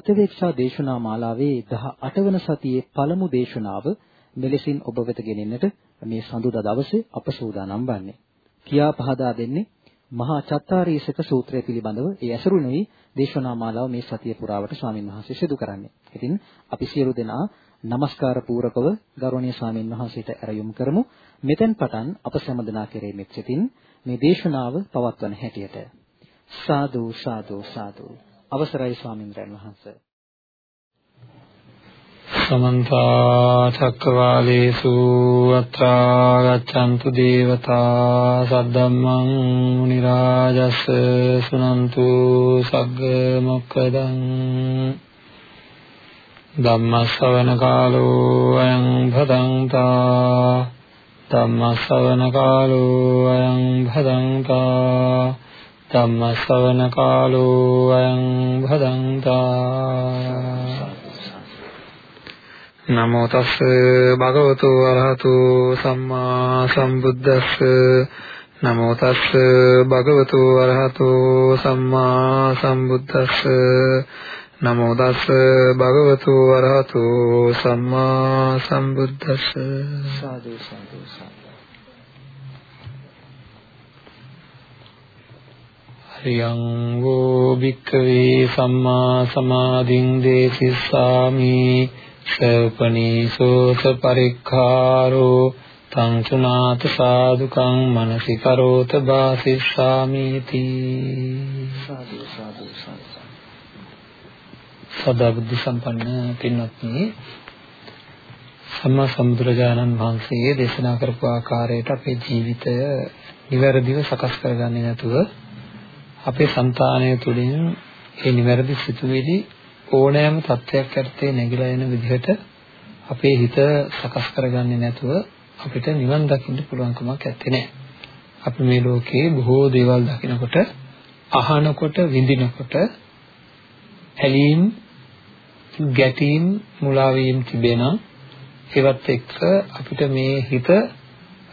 ප්‍රත්‍යවේක්ෂා දේශනා මාලාවේ 18 වන සතියේ පළමු දේශනාව මෙලෙසින් ඔබ වෙත ගෙනෙන්නට මේ සඳුදා දවසේ අප සූදානම් වන්නේ. කියා පහදා දෙන්නේ මහා චත්තාරීසක සූත්‍රය පිළිබඳව ඒ ඇසුරුනේ දේශනා මාලාව මේ සතිය පුරාවට ස්වාමින් වහන්සේ සිදු කරන්නේ. ඉතින් අපි සියලු දෙනා নমස්කාර පූරකව ගෞරවනීය ස්වාමින් වහන්සේට ඇරයුම් කරමු. මෙතෙන් පටන් අප සෑම කෙරෙහිමත් සිටින් මේ දේශනාව පවත්වන හැටියට සාදු සාදු සාදු අවසරයි ස්වාමින්ද්‍රයන් වහන්සේ. සමන්ත චක්කවාලේසු අත්‍රා ගච්ඡන්තු දේවතා සද්දම්මං මුනි රාජස් සුනන්තු සග්ග මොක්කදං ධම්මස්සවන කාලෝ අයං භදංතා ධම්මස්සවන කාලෝ අයං භදංතා ධම්මස්සවන කාලෝ අයං භදංතා නමෝ තස් භගවතු වරහතු සම්මා සම්බුද්දස්ස නමෝ තස් භගවතු වරහතු සම්මා සම්බුද්දස්ස නමෝ තස් භගවතු වරහතු සම්මා සම්බුද්දස්ස සාදු සාදු සාදු හරියං වූ භික්ඛවේ සම්මා සමාධින් දේසිස්සාමි සෝපනීසෝස පරික්ඛාරෝ තං සුනාත සාදුකං මනසිකරෝත වාසිස්සාමීති සාදු සාදු සාදු සදා බුද්ධ සම්පන්න පින්වත්නි සම්මා සම්බුදුරජාණන් වහන්සේ දේශනා කරපු ආකාරයට අපේ ජීවිතය නිවැරදිව සකස් කරගන්නේ නැතුව අපේ సంతානය තුළින් මේ නිවැරදි සිතුවිලි ඕනෑම තත්ත්වයක් යටතේ නැగిලා යන විදිහට අපේ හිත සකස් කරගන්නේ නැතුව අපිට නිවන් දකින්න පුළුවන්කමක් ඇත්තේ නැහැ. අපි මේ ලෝකේ බොහෝ දේවල් දකිනකොට, අහනකොට, විඳිනකොට ඇලීම්, ගැටීම්, මුලාවීම් තිබෙනා ඒවත් එක්ක අපිට මේ හිත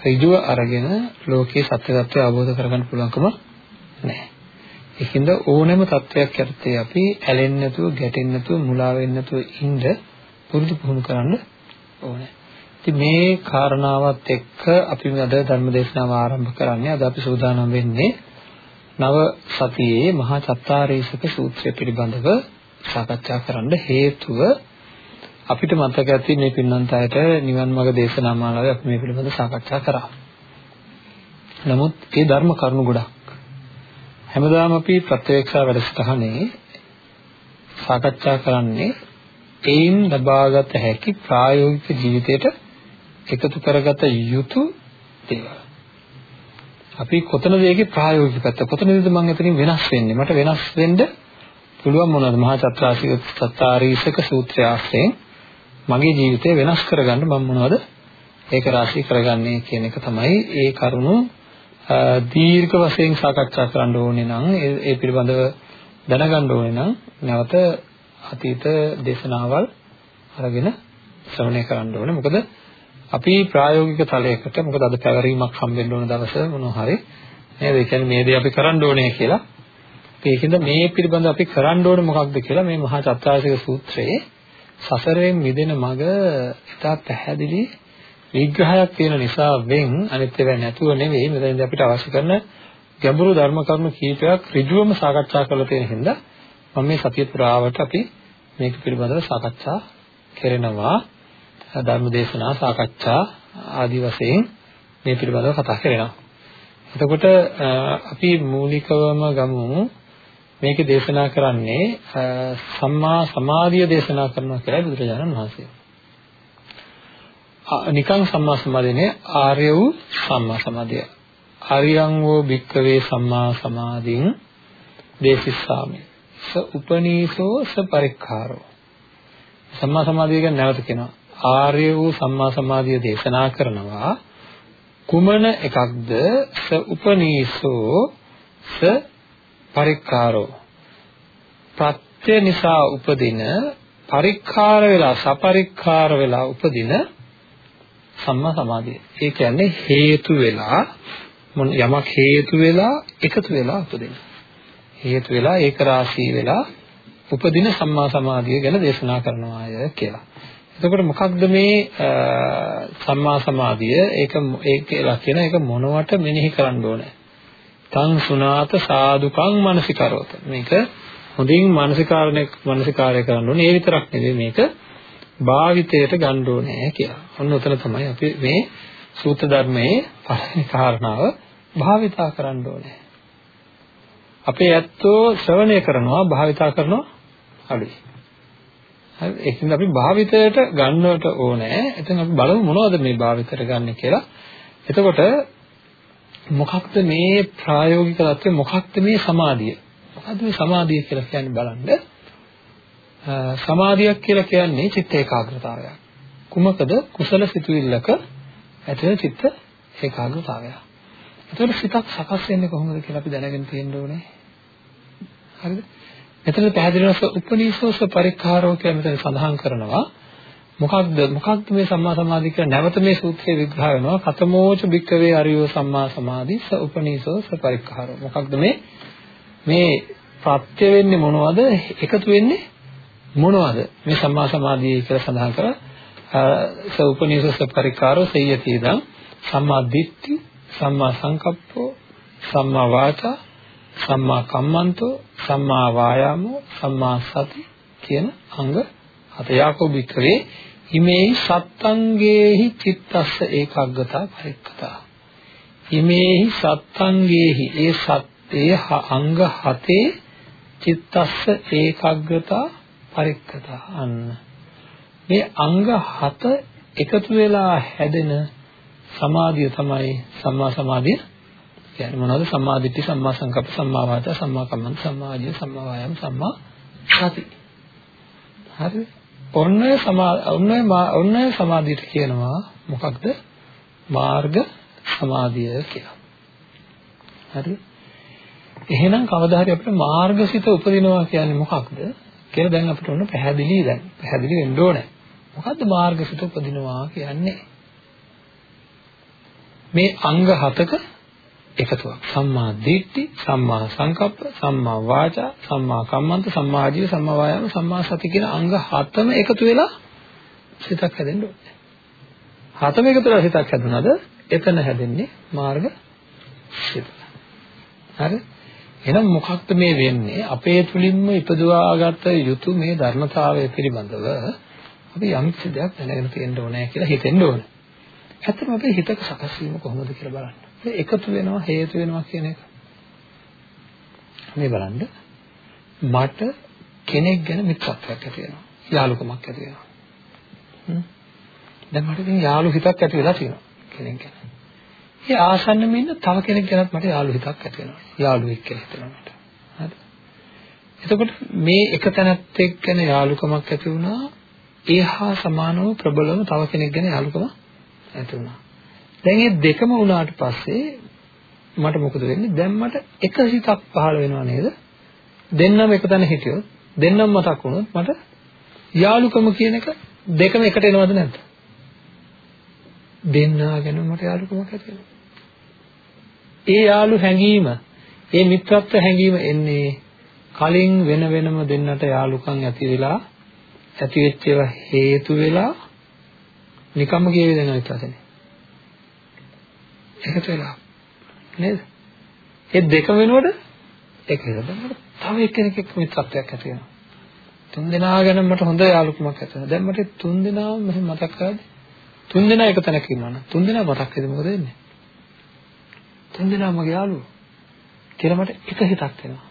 ඍජුව අරගෙන ලෝකේ සත්‍ය தත්ත්වය අවබෝධ කරගන්න පුළුවන්කම නැහැ. ඒකින්ද ඕනෑම තත්වයක් යටතේ අපි ඇලෙන්නේ නැතුව, ගැටෙන්නේ නැතුව, මුලා වෙන්නේ නැතුව ඉන්න පුරුදු පුහුණු කරන්න ඕනේ. ඉතින් මේ කාරණාවත් එක්ක අපි අද ධර්ම දේශනාව ආරම්භ කරන්නේ. අද අපි සූදානම් වෙන්නේ නව සතියේ මහා චත්තාරීසක සූත්‍රය පිළිබඳව සාකච්ඡා කරන්න හේතුව අපිට මතක ඇති මේ පින්නන්ත අයට නිවන් මාර්ග දේශනා මාලාවේ අපි මේ පිළිබඳව සාකච්ඡා කරා. නමුත් ඒ ධර්ම කරුණු ගොඩක් හැමදාම අපි ප්‍රත්‍යක්ෂ වැඩසටහනේ සාකච්ඡා කරන්නේ ඒන් ලබාගත හැකි ප්‍රායෝගික ජීවිතයට එකතු කරගත යුතු දේවල්. අපි කොතනද ඒකේ ප්‍රායෝගික පැත්ත? කොතනද මම එතනින් වෙනස් වෙන්නේ? මට වෙනස් වෙන්න පුළුවන් මොනවද? මහා චත්‍රාසික සත්තාරීසක සූත්‍රය ආශ්‍රයෙන් මගේ ජීවිතය වෙනස් කරගන්න මම මොනවද ඒක රාශී කරගන්නේ කියන එක තමයි ඒ කරුණු දීර්ඝ වශයෙන් සාකච්ඡා කරන්න ඕනේ නම් ඒ පිළිබඳව දැනගන්න ඕනේ නම් නැවත අතීත දේශනාවල් අරගෙන ශ්‍රවණය කරන්න ඕනේ. මොකද අපි ප්‍රායෝගික තලයකට මොකද අද පැවරීමක් හම්බෙන්න ඕන දවස මොනවා හරි නේද? ඒ කියන්නේ මේ දේ අපි කරන්න ඕනේ කියලා. ඒකින්ද මේ පිළිබඳව අපි කරන්න ඕනේ මොකක්ද කියලා මේ මහා චත්තාරික සූත්‍රයේ සසරෙන් මිදෙන මඟ ඉතා පැහැදිලි විග්‍රහයක් තියෙන නිසා වෙන් අනිත් ඒවා නැතුව නෙවෙයි මෙතනදී අපිට අවශ්‍ය කරන ගැඹුරු ධර්ම කරුණු කීපයක් ඍජුවම සාකච්ඡා කරලා තියෙන හින්දා මම මේ සතිය පුරාවට අපි මේක පිළිබඳව සාකච්ඡා කරනවා ධර්ම දේශනා සාකච්ඡා ආදී වශයෙන් මේ පිළිබඳව කතා කරනවා. එතකොට අපි මූලිකවම ගමු මේක දේශනා කරන්නේ සම්මා සමාධිය දේශනා කරනවා කියලා බුදුරජාණන් වහන්සේ. නිකං සම්මා සමාධියනේ ආර්ය වූ සම්මා සමාධිය. ආර්යං වූ භික්කවේ සම්මා සමාධින් දේශිස්සාමි. ස උපනීසෝ ස පරික්ඛාරෝ. සම්මා සමාධිය ගැන නැවත කියනවා. ආර්ය වූ සම්මා සමාධිය දේශනා කරනවා කුමන එකක්ද ස උපනීසෝ ස පරික්ඛාරෝ. ප්‍රත්‍ය නිසා උපදින පරික්ඛාර වෙලා සපරික්ඛාර වෙලා උපදින සම්මා සමාධිය. ඒ කියන්නේ හේතු වෙලා යමක් හේතු වෙලා එකතු වෙලා උපදින. හේතු වෙලා ඒක රාශී වෙලා උපදින සම්මා සමාධිය ගැන දේශනා කරනවාය කියලා. එතකොට මොකක්ද මේ සම්මා සමාධිය? ඒක ඒක කියලා කියන එක මොනවට මෙනෙහි කරන්න ඕනේ? තං සුනාත සාදුකං මනසිකරෝත. මේක හොඳින් මානසිකාරණය මානසිකාරය කරන්න ඕනේ. ඒ විතරක් නෙවෙයි මේක භාවිතයට ගන්න ඕනේ කියලා. ඔන්න උතන තමයි අපි මේ සූත්‍ර ධර්මයේ පළවෙනි කාරණාව භාවිතා කරන්න ඕනේ. අපේ ඇත්තෝ ශ්‍රවණය කරනවා භාවිතා කරනවා අඩුයි. හරි ඒකින්ද අපි භාවිතයට ගන්නවට ඕනේ. එතෙන් අපි බලමු මොනවද මේ භාවිතයට ගන්න කියලා. එතකොට මොකක්ද මේ ප්‍රායෝගික தත්ත්වය මොකක්ද මේ සමාධිය? මොකක්ද මේ සමාධිය කියලා කියන්නේ බලන්න. සමාධියක් කියලා කියන්නේ චිත්ත ඒකාග්‍රතාවයක්. කුමකද? කුසල සිතුවිල්ලක ඇතිවන චිත්ත ඒකාග්‍රතාවය. එතකොට සිතක් සකස් වෙන්නේ කොහොමද කියලා අපි දැනගෙන තියෙන්න ඕනේ. හරිද? මෙතන පැහැදිලිවම උපනීසෝස පරික්ඛාරෝ කියලා මෙතන සඳහන් කරනවා. මොකක්ද මොකක්ද මේ සම්මා සමාධිය කියලා නැවත මේ සූත්‍රයේ විග්‍රහ වෙනවා. කතමෝච භික්කවේ අරියෝ සම්මා සමාධි ස උපනීසෝස පරික්ඛාරෝ. මොකක්ද මේ මේ ප්‍රත්‍ය වෙන්නේ මොනවද? එකතු වෙන්නේ මොනවද? මේ සම්මා සමාධිය කියලා සඳහන් කරා. ස උපනීසෝස පරික්ඛාරෝ සේයති ඉදං සම්මා දිට්ඨි සම්මා සංකප්පෝ සම්මා වාචා සම්මා කම්මන්තෝ සම්මා වායාමෝ සම්මා සති කියන අංග හත යාකෝ බික්කවේ හිමේහි සත්තංගේහි චිත්තස්ස ඒකග්ගතා පරික්කතා හිමේහි සත්තංගේහි ඒ සත්තේ අංග හතේ චිත්තස්ස ඒකග්ගතා පරික්කතා අන්න. මේ අංග හත එකතු වෙලා හැදෙන සමාධිය තමයි සම්මා සමාධිය. කියන්නේ මොනවද? සම්මා දිට්ඨි සම්මා සංකප්ප සම්මා වාචා සම්මා කම්මන්ත සම්මා ආජීව සම්මා වායාම සම්මා සති. හරි. ඔන්න සමා ඔන්න ඔන්න සමාධියට කියනවා මොකක්ද? මාර්ග සමාධිය කියලා. හරි. එහෙනම් කවදා හරි අපිට මාර්ගසිත උපදිනවා කියන්නේ මොකක්ද? කියලා දැන් අපිට ඔන්න පැහැදිලි දැන් පැහැදිලි වෙන්න ඕනේ මොකද්ද මාර්ගසිත උපදිනවා කියන්නේ මේ අංග හතක එකතුවක්. සම්මා දිට්ඨි, සම්මා සංකප්ප, සම්මා වාචා, සම්මා කම්මන්ත, සම්මා ආජීව, සම්මා වායාම, සම්මා සති කියන අංග හතම එකතු වෙලා සිතක් හැදෙන්න ඕනේ. හතම එකතු වෙලා සිතක් හැදුනද එතන හැදෙන්නේ මාර්ග සිත. හරි? එහෙනම් මොකක්ද මේ වෙන්නේ? අපේ තුලින්ම ඉපදුවාගත යුතු මේ ධර්මතාවය පිළිබඳව අපි යම් කිසි දෙයක් දැනගෙන තියෙන්න ඕනේ කියලා හිතෙන්න ඕනේ. ඇත්තටම අපේ හිතක සකස් වීම කොහොමද කියලා බලන්න. මේ එකතු වෙනවා හේතු වෙනවා කියන එක. මේ බලන්න මට කෙනෙක් ගැන මිත්‍රත්වයක් ඇති වෙනවා. යාළුකමක් ඇති වෙනවා. හ්ම්. දැන් මට ඉතින් යාළු හිතක් ඇති වෙලා තියෙනවා කෙනෙක් ගැන. ඒ ආසන්නෙම ඉන්න තව කෙනෙක් ගැනත් මට යාළු හිතක් ඇති වෙනවා. යාළුවෙක් කියලා හිතෙනවා මට. හරි. එතකොට මේ එක තැනත් එක්ක ගැන යාළුකමක් ඇති වුණා. ඒ හා සමානව ප්‍රබලව තව කෙනෙක් ගැන යාළුකමක් ඇති වුණා. දැන් මේ දෙකම වුණාට පස්සේ මට මොකද වෙන්නේ? දැන් මට එක හිතක් පහළ වෙනව නේද? දෙන්නම එකතැන හිටියොත් දෙන්නම මතක් වුණොත් මට යාළුකම කියන එක දෙකම එකට එනවද නැද්ද? දෙන්නා ගැන මට යාළුකමක් ඇති වෙනවා. ඒ යාළු හැඟීම, ඒ මිත්‍රත්ව හැඟීම එන්නේ කලින් වෙන වෙනම දෙන්නට යාළුකම් ඇති වෙලා ඇති වෙච්ච ඒවා හේතු වෙලා නිකම්ම කියවේ දෙනවා විතරනේ. එකතු වෙලා නේද? ඒ දෙක වෙනකොට එක වෙනකොට තව එක්කෙනෙක් එක්ක මිත්‍රත්වයක් ඇති වෙනවා. තුන් දෙනා ගැන මට හොඳ යාළුකමක් ඇති වෙනවා. දැන් මට තුන් දෙනාම මෙහෙම මතක් කරද්දි තුන් දෙනා එක තැනක ඉන්නවනම් තුන් දෙනා මතක් වෙද මොකද වෙන්නේ? තුන් දෙනා මගේ යාළුවෝ කියලා මට එක හිතක් එනවා.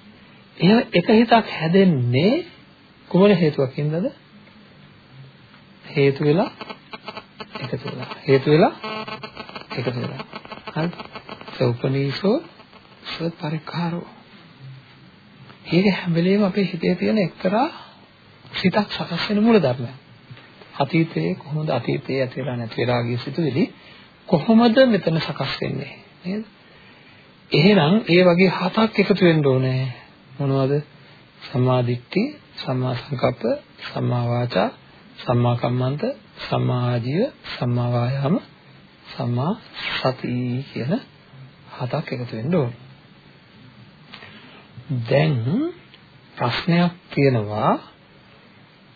එහෙම එක හිතක් හැදෙන්නේ කුමන හේතුවකින්ද? හේතු වෙලා එකතු වෙලා. හේතු වෙලා එකතු වෙලා. හරි සෝපනීසෝ සපරිකාරෝ ඒක හැම වෙලේම අපේ හිතේ තියෙන එක්තරා සිතක් සකස් වෙන මූල ධර්මයක්. අතීතයේ කොහොමද අතීතයේ ඇති වෙලා නැති වෙලා ගිය සිතුවිලි කොහොමද මෙතන සකස් වෙන්නේ? නේද? එහෙනම් ඒ වගේ හතක් එකතු වෙන්න ඕනේ. මොනවද? සම්මා දිට්ඨි සම්මා සංකප්ප සම්මා වාචා සම්මා කම්මන්ත සම්මා ආජීව සම්මා වායාම සම්මා සති කියන හතක් එකතු වෙන්න ඕනේ. දැන් ප්‍රශ්නයක් තියෙනවා.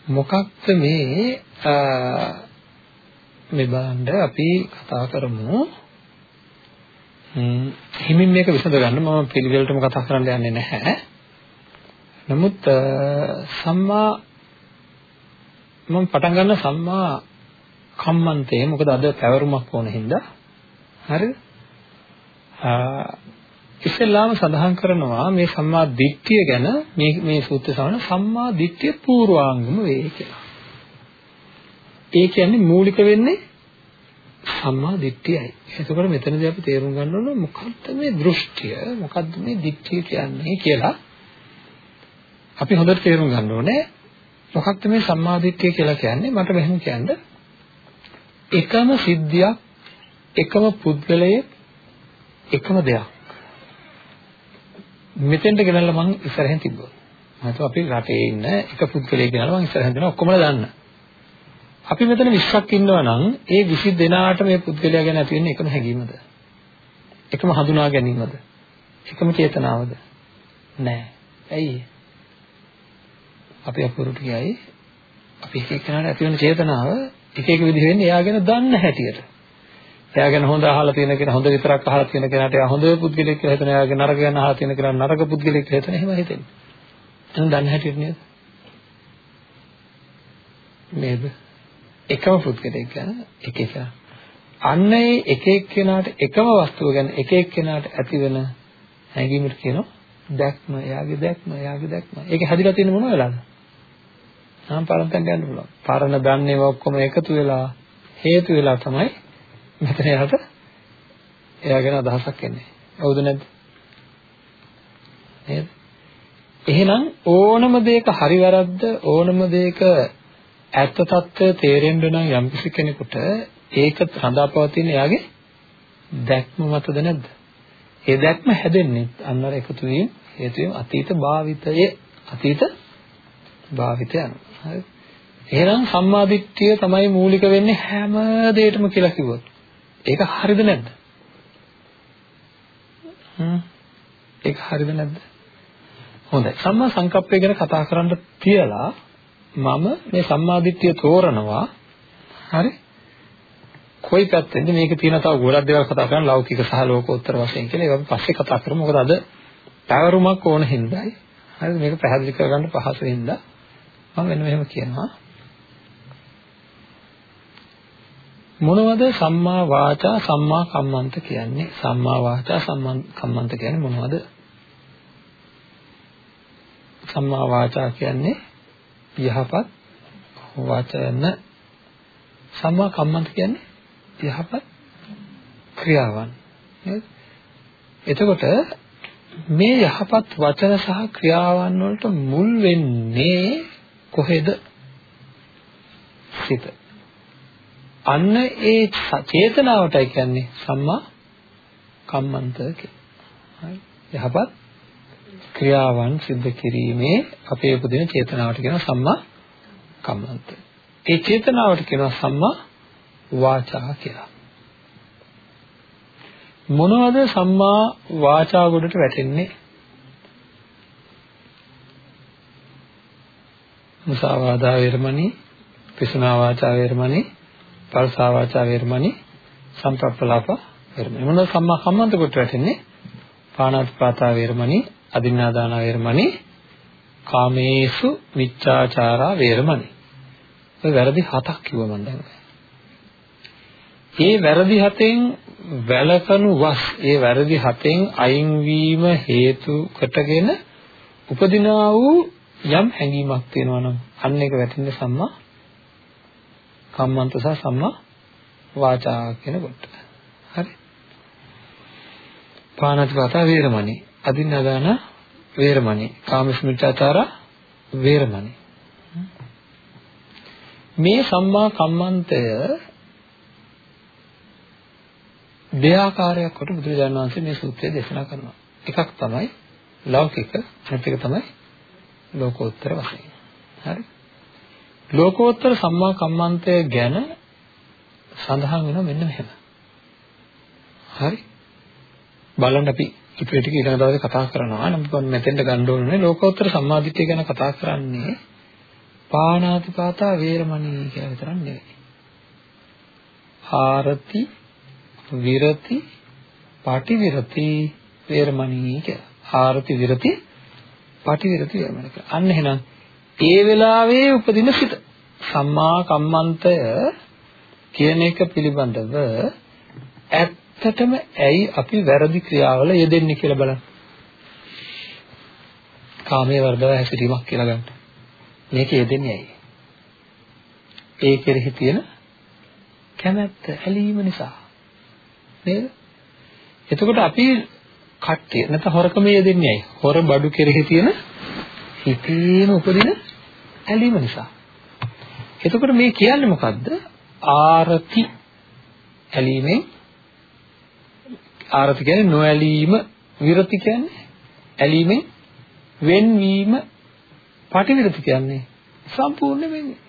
මොකක්ද මේ මේ බලන්න අපි කතා කරමු. හිමින් මේක විසඳ ගන්න මම පිළිවෙලටම කතා කරන්න යන්නේ නැහැ. නමුත් සම්මා මම පටන් ගන්න සම්මා කම්මන්තේ මොකද අද පැවරුමක් ඕන හින්දා හරිද? ඉස්සෙල්ලාම සඳහන් කරනවා මේ සම්මා දිට්ඨිය ගැන මේ මේ සූත්‍ර සමන සම්මා දිට්ඨිය පූර්වාංගම වේ කියලා. ඒ කියන්නේ මූලික වෙන්නේ සම්මා දිට්ඨියයි. එතකොට මෙතනදී අපි තේරුම් ගන්න ඕන මොකක්ද මේ දෘෂ්ටිය මොකක්ද මේ දිට්ඨිය කියන්නේ කියලා අපි හොඳට තේරුම් ගන්න ඕනේ. මොකක්ද මේ සම්මා දිට්ඨිය කියලා කියන්නේ මට මෙහෙම කියන්න එකම සිද්ධියක් එකම පුද්ගලයේ එකම දෙයක් මෙතෙන්ට ගෙනල්ලා මම ඉස්සරහින් තිබ්බා. මම අපි රටේ ඉන්න එක පුද්ගලයෙක් ගෙනල්ලා මම ඉස්සරහින් දෙනවා ඔක්කොමලා දන්න. අපි මෙතන 20ක් ඉන්නවා නම් ඒ 20 දෙනාට මේ පුද්ගලයා ගැන ඇති වෙන්නේ එකම හැඟීමද? එකම හඳුනා ගැනීමද? එකම චේතනාවද? නෑ. ඇයි? අපි අපුරුට කියයි අපි එක එකනාට ඇති වෙන චේතනාව එක එක විදිහ වෙන්නේ එයා ගැන දන්න හැටියට. එයා ගැන හොඳ අහලා තියෙන කෙනා හොඳ විතරක් අහලා තියෙන කෙනාට එයා හොඳ පුද්ගලෙක් කියලා හිතන එයාගේ නරක ගැන අහලා තියෙන කෙනා නරක පුද්ගලෙක් කියලා හිතන එහෙම හිතෙන්නේ. එහෙනම් දන්න හැටියට නේද? නේද? එකම පුද්ගලෙක් ගැන එක එක අන්න ඒ එක එක්කෙනාට එකම වස්තුව ගැන එක එක්කෙනාට ඇතිවෙන හැඟීමට කියනවා දැක්ම එයාගේ දැක්ම එයාගේ දැක්ම. ඒක හැදිලා තියෙන මොන වෙලාවද? නම් පරන්තෙන් ගන්න පුළුවන්. පරණ දන්නේව ඔක්කොම එකතු වෙලා හේතු වෙලා තමයි මෙතන එයාට එයා ගැන අදහසක් එන්නේ. හවුද නැද්ද? නේද? එහෙනම් ඕනම දෙයක හරි වැරද්ද ඕනම දෙයක ඇත්ත తত্ত্বය තේරෙන්න නම් යම්කිසි කෙනෙකුට ඒක හඳාපවතින එයාගේ දැක්ම මතද නැද්ද? ඒ දැක්ම හැදෙන්නේ අන්නර එකතු වීම හේතුවෙන් අතීත භාවිතයේ අතීත භාවිතය අනුව. හරි. එහෙනම් සම්මාදිට්ඨිය තමයි මූලික වෙන්නේ හැම දෙයකටම කියලා කිව්වොත්. ඒක හරිද නැද්ද? හ්ම්. ඒක හරිද නැද්ද? හොඳයි. සම්මා සංකප්පය ගැන කතා කරන්න තියලා මම මේ සම්මාදිට්ඨිය තෝරනවා. හරි? කොයි පැත්තෙන්ද මේක තියෙන තව ගොඩක් දේවල් කතා කරන්න ලෞකික සහ ලෝකෝත්තර වශයෙන් කියලා ඒක අපි පස්සේ කතා කරමු. මොකද අද පැවරුමක් ඕන හින්දායි. හරිද? මේක පැහැදිලි කරගන්න පහසු හින්දා මම වෙන මෙහෙම කියනවා. මොනවද සම්මා වාචා සම්මා කම්මන්ත කියන්නේ? සම්මා වාචා සම්මා කම්මන්ත කියන්නේ මොනවද? සම්මා වාචා කියන්නේ යහපත් වචන සම්මා කම්මන්ත කියන්නේ යහපත් ක්‍රියාවන් නේද? එතකොට මේ යහපත් වචන සහ ක්‍රියාවන් වලට මුල් වෙන්නේ කොහෙද? සිත. අන්න ඒ චේතනාවටයි කියන්නේ සම්මා කම්මන්ත කියලා. යහපත් ක්‍රියාවන් සිද්ධ කිරීමේ අපේ උපදින චේතනාවට කියනවා සම්මා කම්මන්ත. ඒ චේතනාවට කියනවා සම්මා වාචා කියලා. මොනවද සම්මා වාචා ගොඩට වැටෙන්නේ? මුසාවාදා වේරමණී, පිසුනා වාචා වේරමණී, පල්සා වාචා වේරමණී, සම්ප්‍රප්පලාප වේරමණී. මොනවද සම්මා කම්මන්ත කොට වැටෙන්නේ? පාණාතිපාතා වේරමණී, අදින්නාදාන වේරමණී, කාමේසු මිච්ඡාචාරා වේරමණී. ඔය වැරදි හතක් කිව්වා මම දැන්. ඒ වැරදි හතෙන් වැළකනු වස් ඒ වැරදි හතෙන් අයින් වීම හේතු කොටගෙන උපදිනා වූ යම් හැඟීමක් තියෙනවා නම් අන්න ඒක වැටෙන්නේ සම්මා කම්මන්ත සහ සම්මා වාචා කියන කොට. හරි. පාණාතිපාත වේරමණී, අදින්නාදාන වේරමණී, කාමස්මිච්ඡාචාර වේරමණී. මේ සම්මා කම්මන්තය දෙආකාරයක් කොට බුදුරජාණන් වහන්සේ මේ සූත්‍රය දේශනා කරනවා. එකක් තමයි ලෞකික, අනිත් එක තමයි ලෝකෝත්තර වශයෙන්. හරි. ලෝකෝත්තර සම්මා කම්මන්තය ගැන සඳහන් වෙනවා මෙන්න මෙහෙම. හරි. බලන්න අපි ඉතින් ටික ඊළඟ දවසේ කතා කරනවා. නමුත් මම මෙතෙන්ට ගන්න ඕනේ ලෝකෝත්තර සම්මාදිට්ඨිය ගැන කතා කරන්නේ පාණාතිපාතා වේරමණී කියලා විතරක් නෙවෙයි. ආරති විරති පටිවිරති වේරමණී කියලා. ආරති විරති පටිවිරති වේරමණී කියලා. අන්න එහෙනම් ඒ වෙලාවේ උපදින සිත සම්මා කම්මන්තය කියන එක පිළිබඳව ඇත්තටම ඇයි අපි වැරදි ක්‍රියාවල යෙදෙන්නේ කියලා බලන්න. කාමයේ වර්ධව හැසිරීමක් කියලා ගන්න. මේක යෙදෙන්නේ ඇයි? ඒ කෙරෙහි තියෙන කැමැත්ත ඇලීම නිසා. නේද? එතකොට අපි කට්ටිය නැත්නම් හොරකමේ යෙදෙන්නේ ඇයි? හොර බඩු කෙරෙහි තියෙන හිතේම උපදින ඇලීම නිසා. එතකොට මේ කියන්නේ මොකද්ද? ආරති ඇලීමෙන් ආරති කියන්නේ නොඇලීම විරති කියන්නේ ඇලීමෙන් වෙන්වීම පටිවිරති කියන්නේ සම්පූර්ණ වෙන්නේ.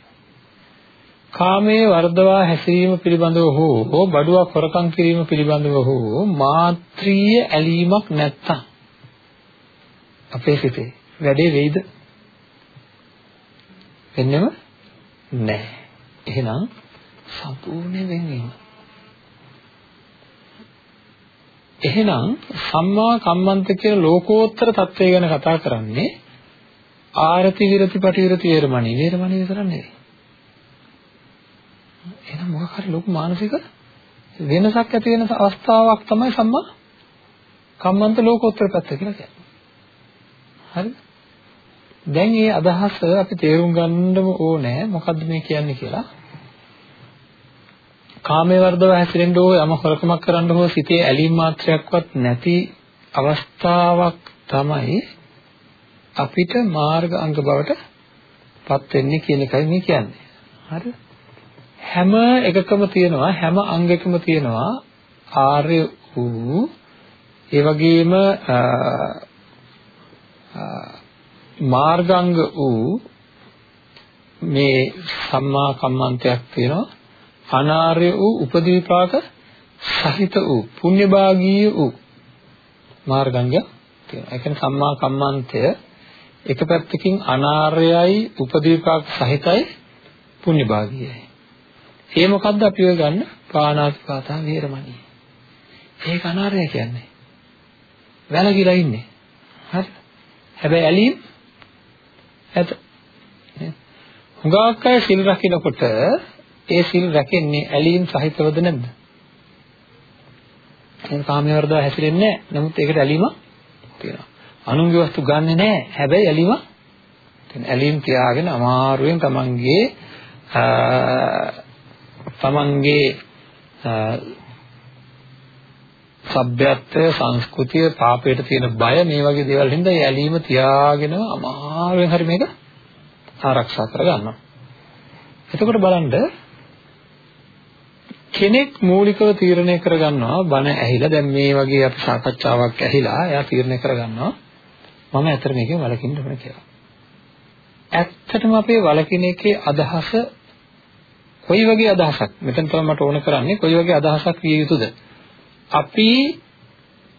කාමයේ වර්ධවා හැසිරීම පිළිබඳව හෝ බඩුවක් හොරකම් කිරීම පිළිබඳව හෝ මාත්‍රීය ඇලීමක් නැත්තම් අපේ සිතේ වැඩේ වෙයිද? වෙන්නේම නැහැ. එහෙනම් සම්පූර්ණ වෙන්වීම එහෙනම් සම්මා කම්මන්ත කියන ලෝකෝත්තර தත්වය ගැන කතා කරන්නේ ආරති විරති පටිවිරති වේරමණී වේරමණී විතර නෙවෙයි. එහෙනම් මොකක් හරි ලොකු මානසික වෙනසක් ඇති වෙන අවස්ථාවක් තමයි සම්මා කම්මන්ත ලෝකෝත්තර පැත්ත කියලා කියන්නේ. හරිද? දැන් මේ අදහස අපි තේරුම් ගන්නම ඕනේ මොකද්ද මේ කියන්නේ කියලා. කාමයේ වර්ධව හැසිරෙන්න ඕ යම හොරකමක් කරන්න හෝ සිතේ ඇලීම් මාත්‍රයක්වත් නැති අවස්ථාවක් තමයි අපිට මාර්ග අංග බවට පත් වෙන්නේ කියන එකයි මේ කියන්නේ. හරිද? හැම එකකම තියෙනවා හැම අංගයකම තියෙනවා ආර්ය වූ ඒ වගේම මාර්ගාංග වූ මේ සම්මා කම්මන්තයක් තියෙනවා අනාර්ය වූ උපදීපාක සහිත වූ පුණ්‍යභාගී වූ මාර්ගංග තියෙනවා. ඒ කියන්නේ සම්මා කම්මන්තය එක පැත්තකින් අනාර්යයි උපදීපාක සහිතයි පුණ්‍යභාගීයයි. ඒ මොකද්ද අපි ඔය ගන්න පාණාතිපාතා වේරමණී. ඒක අනාර්යය කියන්නේ. වැලකිලා ඉන්නේ. හරි. හැබැයි ඇලීම් ඇත. හුඟක් අය සිල් රකින්නකොට ඒ සිල් රැකෙන්නේ ඇලීම් සහිතවද නැද්ද? එහෙනම් කාමයේ වර්ධව හැසිරෙන්නේ නැහැ. නමුත් ඒකට ඇලීමක් තියෙනවා. අනුන්ගේ වස්තු ගන්නෙ නැහැ. හැබැයි ඇලීමක් තියෙන. ඇලීම් තියාගෙන අමාරුවෙන් තමන්ගේ තමන්ගේ සભ્યත්වය සංස්කෘතිය පාපයට තියෙන බය මේ වගේ දේවල් හින්දා ඒ ඇලීම තියාගෙන අමාරුවෙන් හරි මේක ආරක්ෂා කරගන්නවා. එතකොට බලන්න කෙනෙක් මූලිකව තීරණය කරගන්නවා බණ ඇහිලා දැන් මේ වගේ අපි සාකච්ඡාවක් ඇහිලා එයා තීරණය කරගන්නවා මම ඇත්තට මේකෙන් වළකින්න ඕන කියලා. ඇත්තටම අපේ වළකින එකේ අදහස කොයි වගේ අදහසක්? මෙතන තමයි මට ඕන කරන්නේ කොයි වගේ අදහසක් විය යුතුද? අපි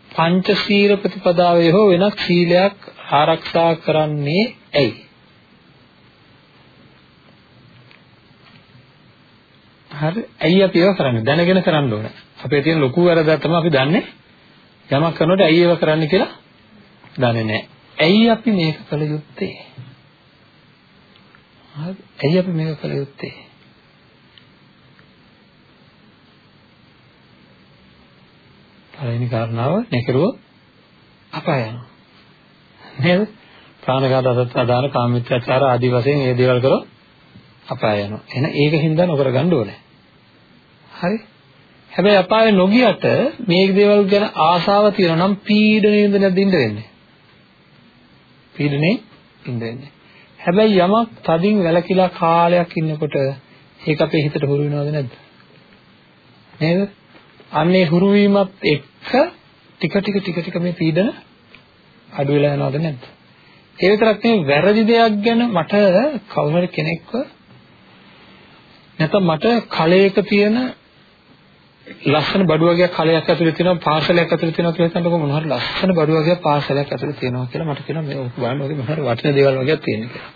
පංචශීල ප්‍රතිපදාවේ හෝ වෙනත් සීලයක් ආරක්ෂා කරන්නේ ඇයි? හරි. ඇයි අපි ඒව කරන්නේ? දැනගෙන කරන්න ඕනේ. අපේ තියෙන ලොකු වැරද්දක් තමයි අපි දන්නේ. යමක් කරනකොට ඇයි ඒව කරන්නේ කියලා දන්නේ නැහැ. ඇයි අපි මේක කළ යුත්තේ? හරි. ඇයි අපි මේක කළ යුත්තේ? පළවෙනි කාරණාව නැකරුවොත් අපාය යනවා නේද? ප්‍රාණඝාත අදාන කාමීත්‍යාචාර ආදී වශයෙන් මේ දේවල් කරොත් අපාය යනවා එහෙනම් ඒක හින්දා නොකර ගන්න ඕනේ. හරි. හැබැයි අපායේ නොගියට මේ දේවල් ගැන ආසාව තියෙනවා නම් පීඩණයෙන්ද නැද්ද ඉඳ වෙන්නේ? පීඩණේ ඉඳ වෙන්නේ. හැබැයි යමක් තදින් වැළකීලා කාලයක් ඉන්නකොට ඒක අපේ හිතට හුරු වෙනවද නැද්ද? නේද? අන්නේ හුරු වීමත් එක්ක ටික ටික ටික ටික මේ පීඩන අඩු වෙලා යනවද නැද්ද? ඒ විතරක් නෙවෙයි වැරදි දෙයක් ගැන මට කවුරු කෙනෙක්ව නැත්නම් මට කලයක තියෙන ලස්සන බඩු වර්ගයක් කලයක් ඇතුලේ තියෙනවා පාර්සලයක් ඇතුලේ තියෙනවා කියලා හිතනකොට මොන හරි ලස්සන බඩු වර්ගයක් පාර්සලයක් ඇතුලේ තියෙනවා කියලා මට කියනවා මේ බලන්න ඔගේ මොන හරි වටින දේවල් වර්ගයක් තියෙන කියලා.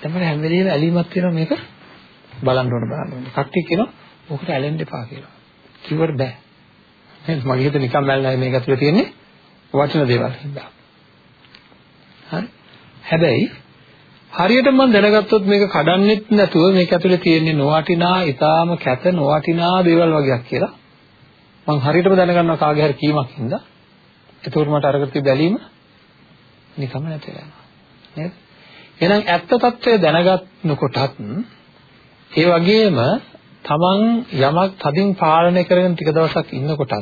දැන් මට හැම වෙලෙම ඇලීමක් තියෙනවා මේක බලන්න ඕන බලන්න ඕන. කට්ටිය කියනවා ඔකට ඇලෙන්න එපා කියලා. කිව්වට බෑ. නේද? මගේ හිත නිකන් බැලලා මේක ඇතුලේ තියෙන්නේ වටින දේවල් හින්දා. හරි. හැබැයි හරියට මම දැනගත්තොත් මේක කඩන්නෙත් නැතුව මේක ඇතුලේ තියෙන්නේ නොවටිනා, ඊටාම කැත නොවටිනා දේවල් වගේක් කියලා. මම හරියටම දැනගන්නවා කාගේ හරි කීමක් හින්දා. එතකොට මට අරකට බැලීම නිකම්ම නැති වෙනවා. නේද? එහෙනම් ඇත්ත తත්වය දැනගන්නකොටත් ඒ වගේම තමන් යමක් තදින් පාලනය කරගෙන ටික දවසක් ඉන්නකොටත්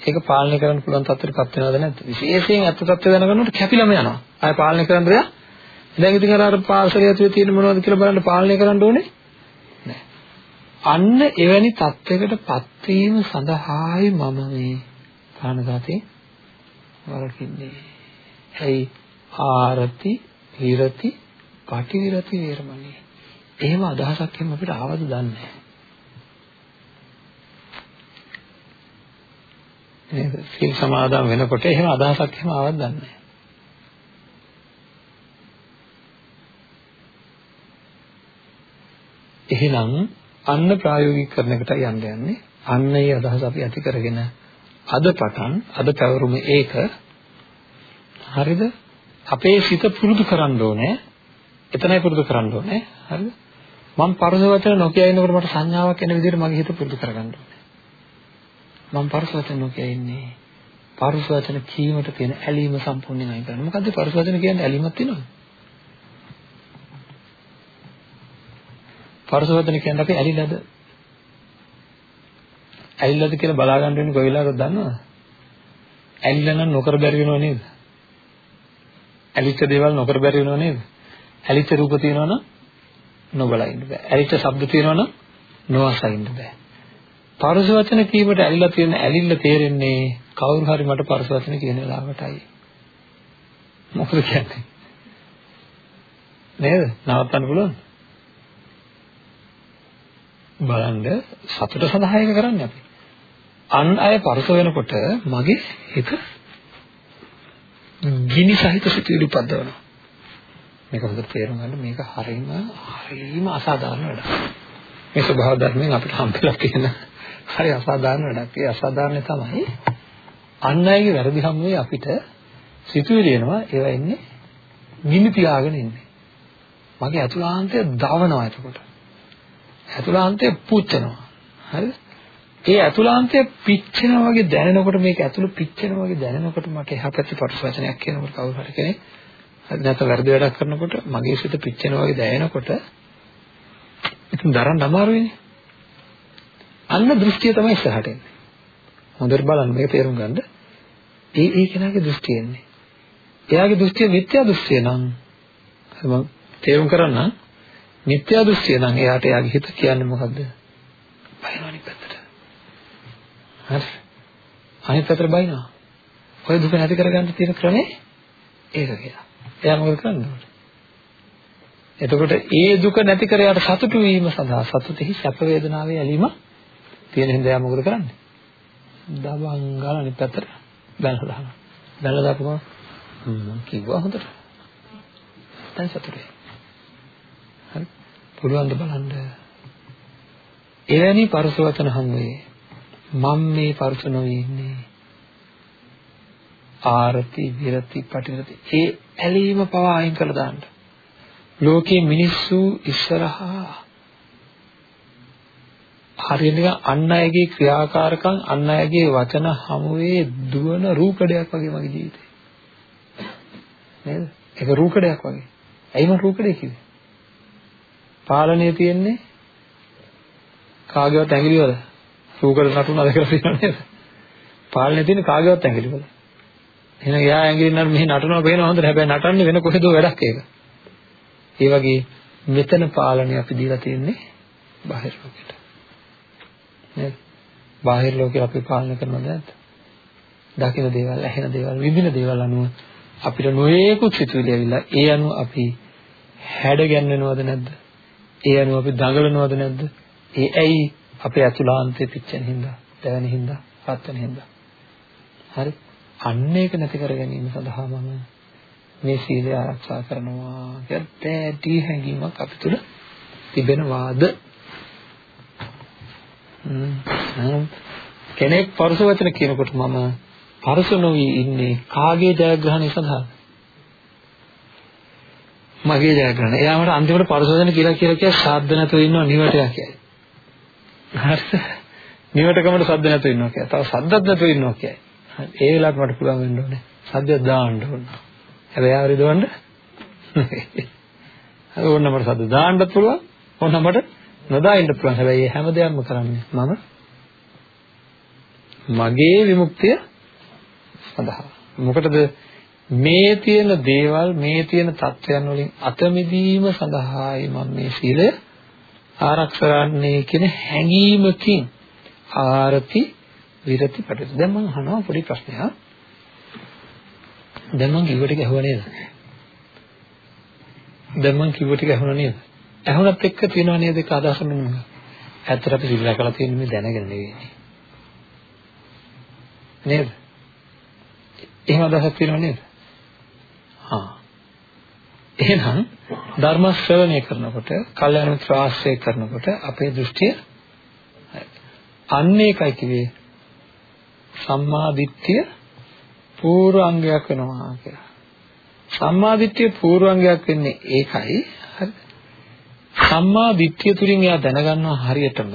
ඒක පාලනය කරන්න පුළුවන් තත්ත්වයකටපත් වෙනවද නැද්ද? විශේෂයෙන් ඇත්ත తත්වය දැනගන්නකොට කැපිලම යනවා. ආය පාලනය කරන්න දෙයක් දැන් ඉතින් අර පාර්සලය ඇතුලේ තියෙන මොනවද කියලා බලන්න පාලනය කරන්න ඕනේ නෑ. අන්න එවැනි තත්වයකටපත් වීම සඳහායි මම මේ ප්‍රාණඝාතේ වරකින්නේ. ඇයි ආරති, විරති, පටිවිරති වේරමණී. එහෙම අදහසක් එහෙම අපිට ආවද දන්නේ නැහැ. නේද? සීල් සමාදන් වෙනකොට එහෙම අදහසක් එහෙම ආවද දන්නේ නැහැ. එහෙනම් අන්න ප්‍රායෝගිකකරණයකට යන්න යන්නේ. අන්න ඒ අදහස අපි ඇති කරගෙන අද පටන් අද පැවරුම ඒක හරිද? අපේ සිත පුරුදු කරන්න ඕනේ. එතනයි පුරුදු කරන්න ඕනේ. හරිද? මම පරස වචන නොකිය ඉන්නකොට මට සංඥාවක් එන විදිහට මගේ හිත පුරුදු කරගන්න ඕනේ. මම පරස වචන නොකිය ඉන්නේ. පරස වචන කීමට තියෙන ඇලීම සම්පූර්ණයෙන් අයින් කරන්න. මොකද්ද පරස වචන කියන්නේ ඇලීමක් තියෙනවද? පරසවදන කියන්නේ අපි ඇලිලාද? ඇලිලාද කියලා බලා ගන්න වෙන්නේ කොයි වෙලාවකද දන්නවද? ඇලිලා නම් නොකර බැරි වෙනව නේද? ඇලිච්ච දේවල් නොකර බැරි වෙනව නේද? ඇලිච්ච රූප තියෙනවනම් නොබලා ඉන්න බෑ. ඇලිච්ච ශබ්ද තියෙනවනම් නොඅසා ඉන්න බෑ. පරස වචන කීමට ඇලිලා තියෙන ඇලිල්ල තේරෙන්නේ කවුරු හරි මට පරස වචන කියන වෙලාවටයි. මොකද කියන්නේ? නේද? නවත්තන්න පුළුවන්ද? බලන්න සතුට සඳහා ඒක කරන්නේ අපි. අන් අය පරස වෙනකොට මගේ හිත ගිනි සහිත සිතුවිලි උපද්දවනවා. මේක හොඳට තේරුම් ගන්න මේක හරීම හරීම අසාධාරණ වැඩක්. මේ ස්වභාව ධර්මයෙන් අපිට හම්බෙලා තියෙන හරි අසාධාරණ වැඩක්. ඒ අසාධාරණේ තමයි අන් අයගේ වැරදි හැමුවේ අපිට සිතුවිලි එනවා ඒවා ඉන්නේ ගිනි තියාගෙන ඉන්නේ. මගේ අතුලාන්තය දවනවා එතකොට. ඇතුළාන්තය පුච්චනවා. හරිද? ඒ ඇතුළාන්තය පිච්චෙනා වගේ දැනෙනකොට මේක ඇතුළ පිච්චෙනා වගේ දැනෙනකොට මට එහා පැත්තේ පරස වචනයක් කියනකොට කවුරු හරි කෙනෙක් නැත්නම් වැරදි වැඩක් කරනකොට මගේ සිත පිච්චෙනා වගේ දැනෙනකොට ඉතින් දරන්න අමාරුයිනේ. අන්න දෘෂ්ටිය තමයි ඉස්සරහට එන්නේ. හොඳට බලන්න මේක තේරුම් ගන්න. ඒ ඒ කෙනාගේ දෘෂ්ටිය එන්නේ. එයාගේ දෘෂ්ටිය මිත්‍යා දෘෂ්ටිය නම් මම තේරුම් කරන්නම් මිත්‍යා දෘෂ්ටිය නම් එයාට එයාගේ හිත කියන්නේ මොකද්ද? බයිනවා අනිත් පැත්තට. හරි. අනිත් පැත්තට බයිනවා. ඔය දුක නැති කරගන්න තියෙන ක්‍රමේ ඒක කියලා. එයා මොකද කරන්නේ? එතකොට ඒ දුක නැති කර යාට සතුටු වීම සඳහා සතුටෙහි සැප වේදනාවේ ඇලීම තියෙන හින්දා එයා මොකද කරන්නේ? දබං ගාලා අනිත් පැත්තට බැලලා දානවා. බැලලා දාපුවම මම කිව්වා හොඳට. දැන් සතුටුයි. හරි. පුළුවන් ද බලන්න? එවැනි පරස වචන හමුවේ මම මේ පරස නොවේ ඉන්නේ. ආරති විරති පටිරති. ඒ ඇලීම පවා අයින් කරලා දාන්න. ලෝකයේ මිනිස්සු ඉස්සරහා හරියට අන් අයගේ ක්‍රියාකාරකම් අන් අයගේ වචන හමුවේ දුවන රූකඩයක් වගේ මගේ ජීවිතේ. නේද? ඒක රූකඩයක් වගේ. ඇයි මම රූකඩේ කිව්වේ? පාලනය තියෙන්නේ කාගේවත් ඇඟිලි වල රූකඩ නටුන අද කරලා තියෙනව නේද? පාලනය තියෙන්නේ කාගේවත් ඇඟිලි වල. එහෙනම් එයා ඇඟිලි නට මෙහි නටනවා පේනවා හොඳට හැබැයි නටන්නේ වෙන කොහෙදෝ වැඩක් ඒක. ඒ වගේ මෙතන පාලනය අපි දීලා තියෙන්නේ බාහිර ලෝකෙට. නේද? බාහිර ලෝකෙ අපි පාලනය කරනවද නැද්ද? දකින දේවල්, ඇහෙන දේවල්, විඳින දේවල් අනුව අපිට නොයේකුත් සිතුවිලි ඇවිල්ලා ඒ අනුව අපි හැඩ ගැන්වෙනවද නැද්ද? ඒ අනුව අපි දඟලනවද නැද්ද? ඒ ඇයි අපේ අතුලාන්තයේ පිච්චෙන හින්දා. දැවෙන හින්දා, රත් වෙන හින්දා. හරි. අන්න ඒක නැති කර ගැනීම සඳහා මම මේ සීලය ආරක්ෂා කරනවා කියලා දැඩි හැඟීමක් අපි තුල තිබෙනවාද? කෙනෙක් පරුස වචන කියනකොට මම පරුස නොවි ඉන්නේ කාගේ ජයග්‍රහණය සඳහා? මගේ ජයග්‍රහණය. එයා මට අන්තිමට පරුස වචන කියලා කියලා කිය ශාද්ද නැතුව ඉන්නව නිවටයක් කියයි. හරිද? නිවටකමට ශබ්ද නැතුව ඉන්නවා කියයි. තව ශබ්දත් නැතුව ඉන්නවා කියයි. ඒ වෙලාවට මට පුළුවන් වෙන්න ඕනේ. ශබ්දයක් දාන්න ඕන. හැබැයි ආවරි දවන්න. හරි ඕන්න මට ශබ්ද දාන්නත් පුළුවන්. ඕන්න මට නොදා ඉන්න පුළුවන්. හැබැයි මේ හැම දෙයක්ම කරන්නේ මම මගේ විමුක්තිය සඳහා. මොකටද මේ තියෙන දේවල් මේ තියෙන தත්වයන් වලින් අත මිදීම සඳහායි මම මේ සීලය ආරක්ෂාන්නේ කියන හැඟීමකින් ආරති විරති පටිච්ච දැන් මම අහනවා පොඩි ප්‍රශ්නයක්. දැන් මම කිව්ව ටික ඇහුවා නේද? දැන් මම කිව්ව ටික ඇහුණා නේද? ඇහුණත් එක්ක තියෙනව නේද ඒක අදහස මෙන්න මේක ඇත්තට අපි සිල්ලා කළා තියෙන්නේ මේ දැනගෙන නෙවෙයි. නේද? එහෙම අදහසක් තියෙනව නේද? හා එහෙනම් ධර්ම ශ්‍රවණය කරනකොට, කල්යාණ මිත්‍ර ආශ්‍රය කරනකොට අපේ දෘෂ්ටිය අන්න ඒකයි කිව්වේ සම්මා දිට්ඨිය පූර්වාංගයක් වෙනවා කියලා. සම්මා දිට්ඨිය පූර්වාංගයක් වෙන්නේ ඒකයි. හරිද? සම්මා දිට්ඨිය තුලින් එයා දැනගන්නවා හරියටම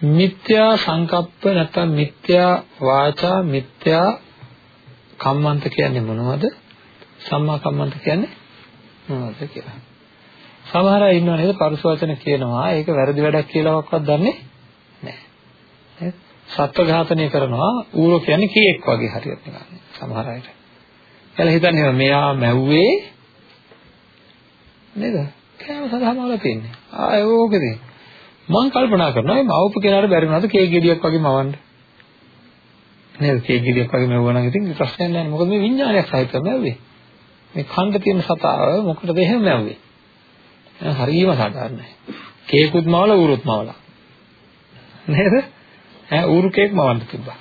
මිත්‍යා සංකප්ප නැත්නම් මිත්‍යා වාචා මිත්‍යා කම්මන්ත කියන්නේ මොනවද? සම්මා කම්මන්ත කියන්නේ මොනවද කියලා. සමහර අය ඉන්නව නේද පරුස වචන කියනවා ඒක වැරදි වැඩක් කියලාවත් දන්නේ නැහැ. සත්ව ඝාතනය කරනවා ඌරෝ කියන්නේ කීයක් වගේ හරියට නිකන් සමහර අයට. එයාලා හිතන්නේ මෙයා මැව්වේ නේද? කෑම සඳහාමවල තියෙන්නේ. ආය ඕකද? මම කල්පනා කරනවා මේ මවුප කෙනාට බැරි වුණාද කේක් ගෙඩියක් වගේ මවන්න. නේද? කේක් ගෙඩියක් වගේ මැව්වා නම් ඉතින් ප්‍රශ්නයක් නැහැ. මොකද මේ විඥානයක් සහිතව මැව්වේ. මේ කන්න තියෙන සතාව මොකටද එහෙම මැව්වේ? හරියම සාධාරණයි. කේකුත් මවලා ඌරුත් මවලා. නේද? ඈ ඌරු කේක් මවන්න තිබ්බා.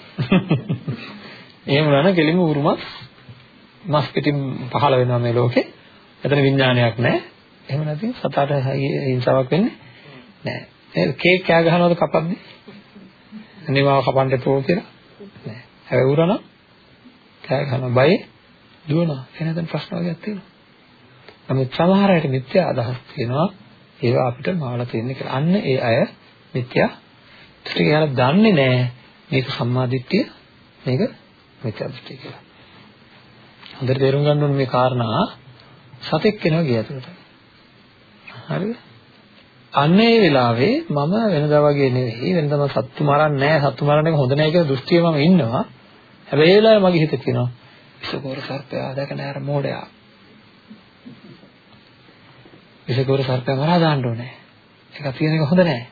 එහෙම නන කෙලිම ඌරුමත් මස් පිටින් පහළ වෙනවා මේ ලෝකේ. එතන විඥානයක් නැහැ. එහෙම නැතිනම් සතාට හිංසාවක් වෙන්නේ නැහැ. නේද? කේක් කෑ ගහනවද කපද්දි? අනිවාර්ය කපන්න එපෝ කියලා. නෑ. හැබැයි ඌරනම් කෑ ගහනවා බයේ දුවනවා. එහෙනම් ප්‍රශ්න වර්ගයක් තියෙනවා. නමුත් සමහර අයට මිත්‍යා අදහස් තියෙනවා. ඒවා අපිට මාවලා තියෙන කියලා. අන්න ඒ අය මිත්‍යා දෘෂ්ටි කියලා දන්නේ නැහැ. මේක සම්මාදිට්ඨිය මේක මිත්‍යා දෘෂ්ටි කියලා. හොඳට තේරුම් ගන්න ඕනේ මේ කාරණා සතෙක් වෙනවා ගිය ඇතුළට. හරිද? අන්න ඒ වෙලාවේ මම වෙනදා වගේ නෙවෙයි වෙනදා මම සත්තු මරන්නේ නැහැ සත්තු මරන එක හොඳ නැහැ කියලා දෘෂ්ටිය මම ඉන්නවා. හැබැයි ඒ වෙලාවේ මගේ හිත කියනවා විසකෝර සර්පයා දැක නෑර මෝඩයා. විසකෝර සර්පයා මරා දාන්න ඕනේ. ඒක තියෙන එක හොඳ නෑ.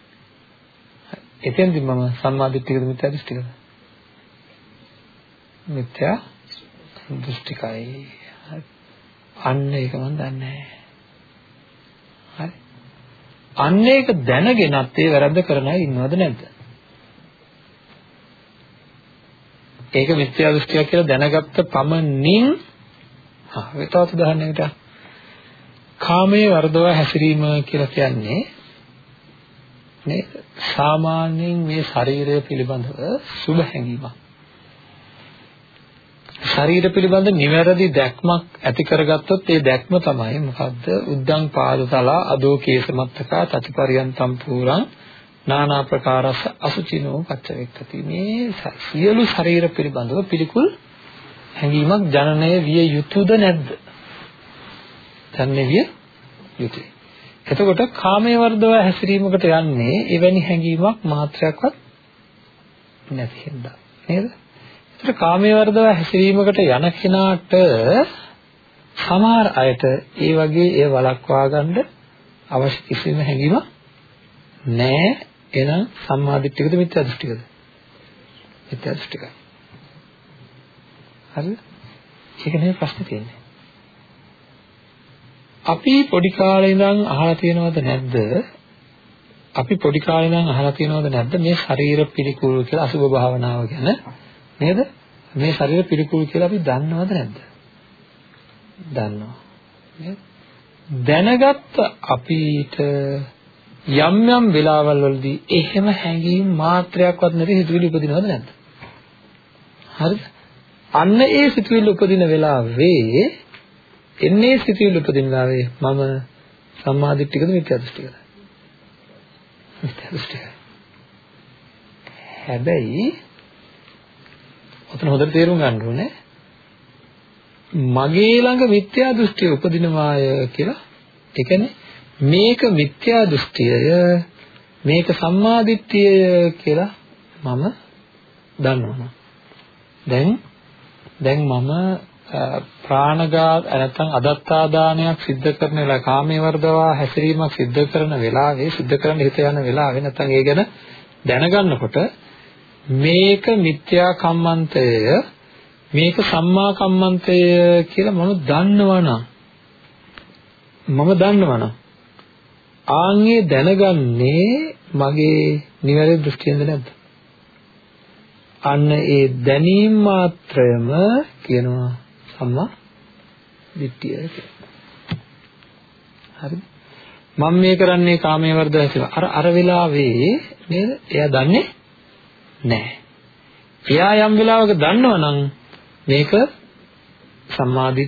එතෙන්දි මම සම්මාදිට්ඨිකද මිත්‍යා දෘෂ්ටිකද? මිත්‍යා දෘෂ්ටිකයි. අන්න ඒක මම දන්නේ නෑ. හරි. අන්න ඒක දැනගෙනත් ඒ වැරද්ද කරන අය ඉන්නවද නැද්ද? ඒක මිත්‍යා දෘෂ්ටියක් කියලා දැනගත්ත පමණින් හා වෙතවත් උදාහරණයකට කාමයේ වර්ධව හැසිරීම කියලා කියන්නේ මේ සාමාන්‍යයෙන් මේ ශරීරය පිළිබඳව සුභ හැඟීමක්. ශරීර පිළිබඳ නිවැරදි දැක්මක් ඇති කරගත්තොත් ඒ දැක්ම තමයි මොකද්ද? උද්දං පාදතලා අදෝ කේසමත්තකා තතිපරියන්තම් පුරං නානා ප්‍රකාරස අසුචිනෝ පච්චවෙක්කති මේ සියලු ශරීර පිළිබඳව පිළිකුල් හැඟීමක් ජනනය විය යුතුද නැද්ද? ජනනය විය යුතුයි. එතකොට කාමයේ වර්ධව හැසිරීමකට යන්නේ එවැනි හැඟීමක් මාත්‍රයක්වත් නැති හින්දා නේද? ඒතර කාමයේ වර්ධව හැසිරීමකට යන කෙනාට සමහර අයට ඒ වගේ ඒ වළක්වා ගන්න අවශ්‍ය කිසිම හැඟීමක් නැහැ එහෙනම් සම්මා දිට්ඨිකද මිත්‍යා දෘෂ්ටිකද? මිත්‍යා දෘෂ්ටිකයි. හරිද? ඒක නෙමෙයි ප්‍රශ්නේ තියෙන්නේ. අපි පොඩි කාලේ ඉඳන් අහලා තියෙනවද නැද්ද? අපි පොඩි කාලේ නම් අහලා තියෙනවද නැද්ද මේ ශරීර පිළිකුල් කියලා අසුභ භාවනාව ගැන නේද? මේ ශරීර පිළිකුල් කියලා අපි දන්නවද නැද්ද? දන්නවා. නේද? දැනගත්ත අපිට යම් යම් වෙලාවල් වලදී එහෙම හැඟීම් මාත්‍රයක්වත් නැති හිතුවිලි උපදිනවද නැද්ද? හරිද? අන්න ඒ සිතුවිල්ල උපදින වෙලාවේ එන්නේ සිතුවිල්ල උපදින වෙලාවේ මම සම්මාදිට්ඨිකද මිත්‍යා දෘෂ්ටිකද? මිත්‍යා දෘෂ්ටිකයි. හැබැයි ඔතන හොඳට තේරුම් ගන්න ඕනේ මගේ ළඟ මිත්‍යා දෘෂ්ටිය උපදිනවාය කියලා ඒ කියන්නේ මේක මිත්‍යා දෘෂ්ටියය මේක සම්මාදිට්ඨියය කියලා මම දන්නවා. දැන් දැන් මම ප්‍රාණඝාත නැත්නම් අදත්තා දානයක් සිද්ධ කරන වෙලාව කාමයේ වර්ධවා හැසිරීමක් සිද්ධ කරන වෙලාවේ සිද්ධ කරන්න හිත යන වෙලාවේ නැත්නම් ඒ ගැන දැනගන්නකොට මේක මිත්‍යා කම්මන්තය මේක සම්මා කම්මන්තය කියලා මම දන්නවනම් මම දන්නවනම් ආන්ගේ දැනගන්නේ මගේ නිවැරදි දෘෂ්ටියෙන්ද නැද්ද අන්න ඒ දැනීම මාත්‍රයම කියනවා සම්මා දිට්ඨිය කියලා. හරිද? මම මේ කරන්නේ කාමයේ වර්ධනය කියලා. අර අර වෙලාවේ නේද? එයා දන්නේ නැහැ. එයා යම් වෙලාවක දන්නවනම් මේක සම්මාදි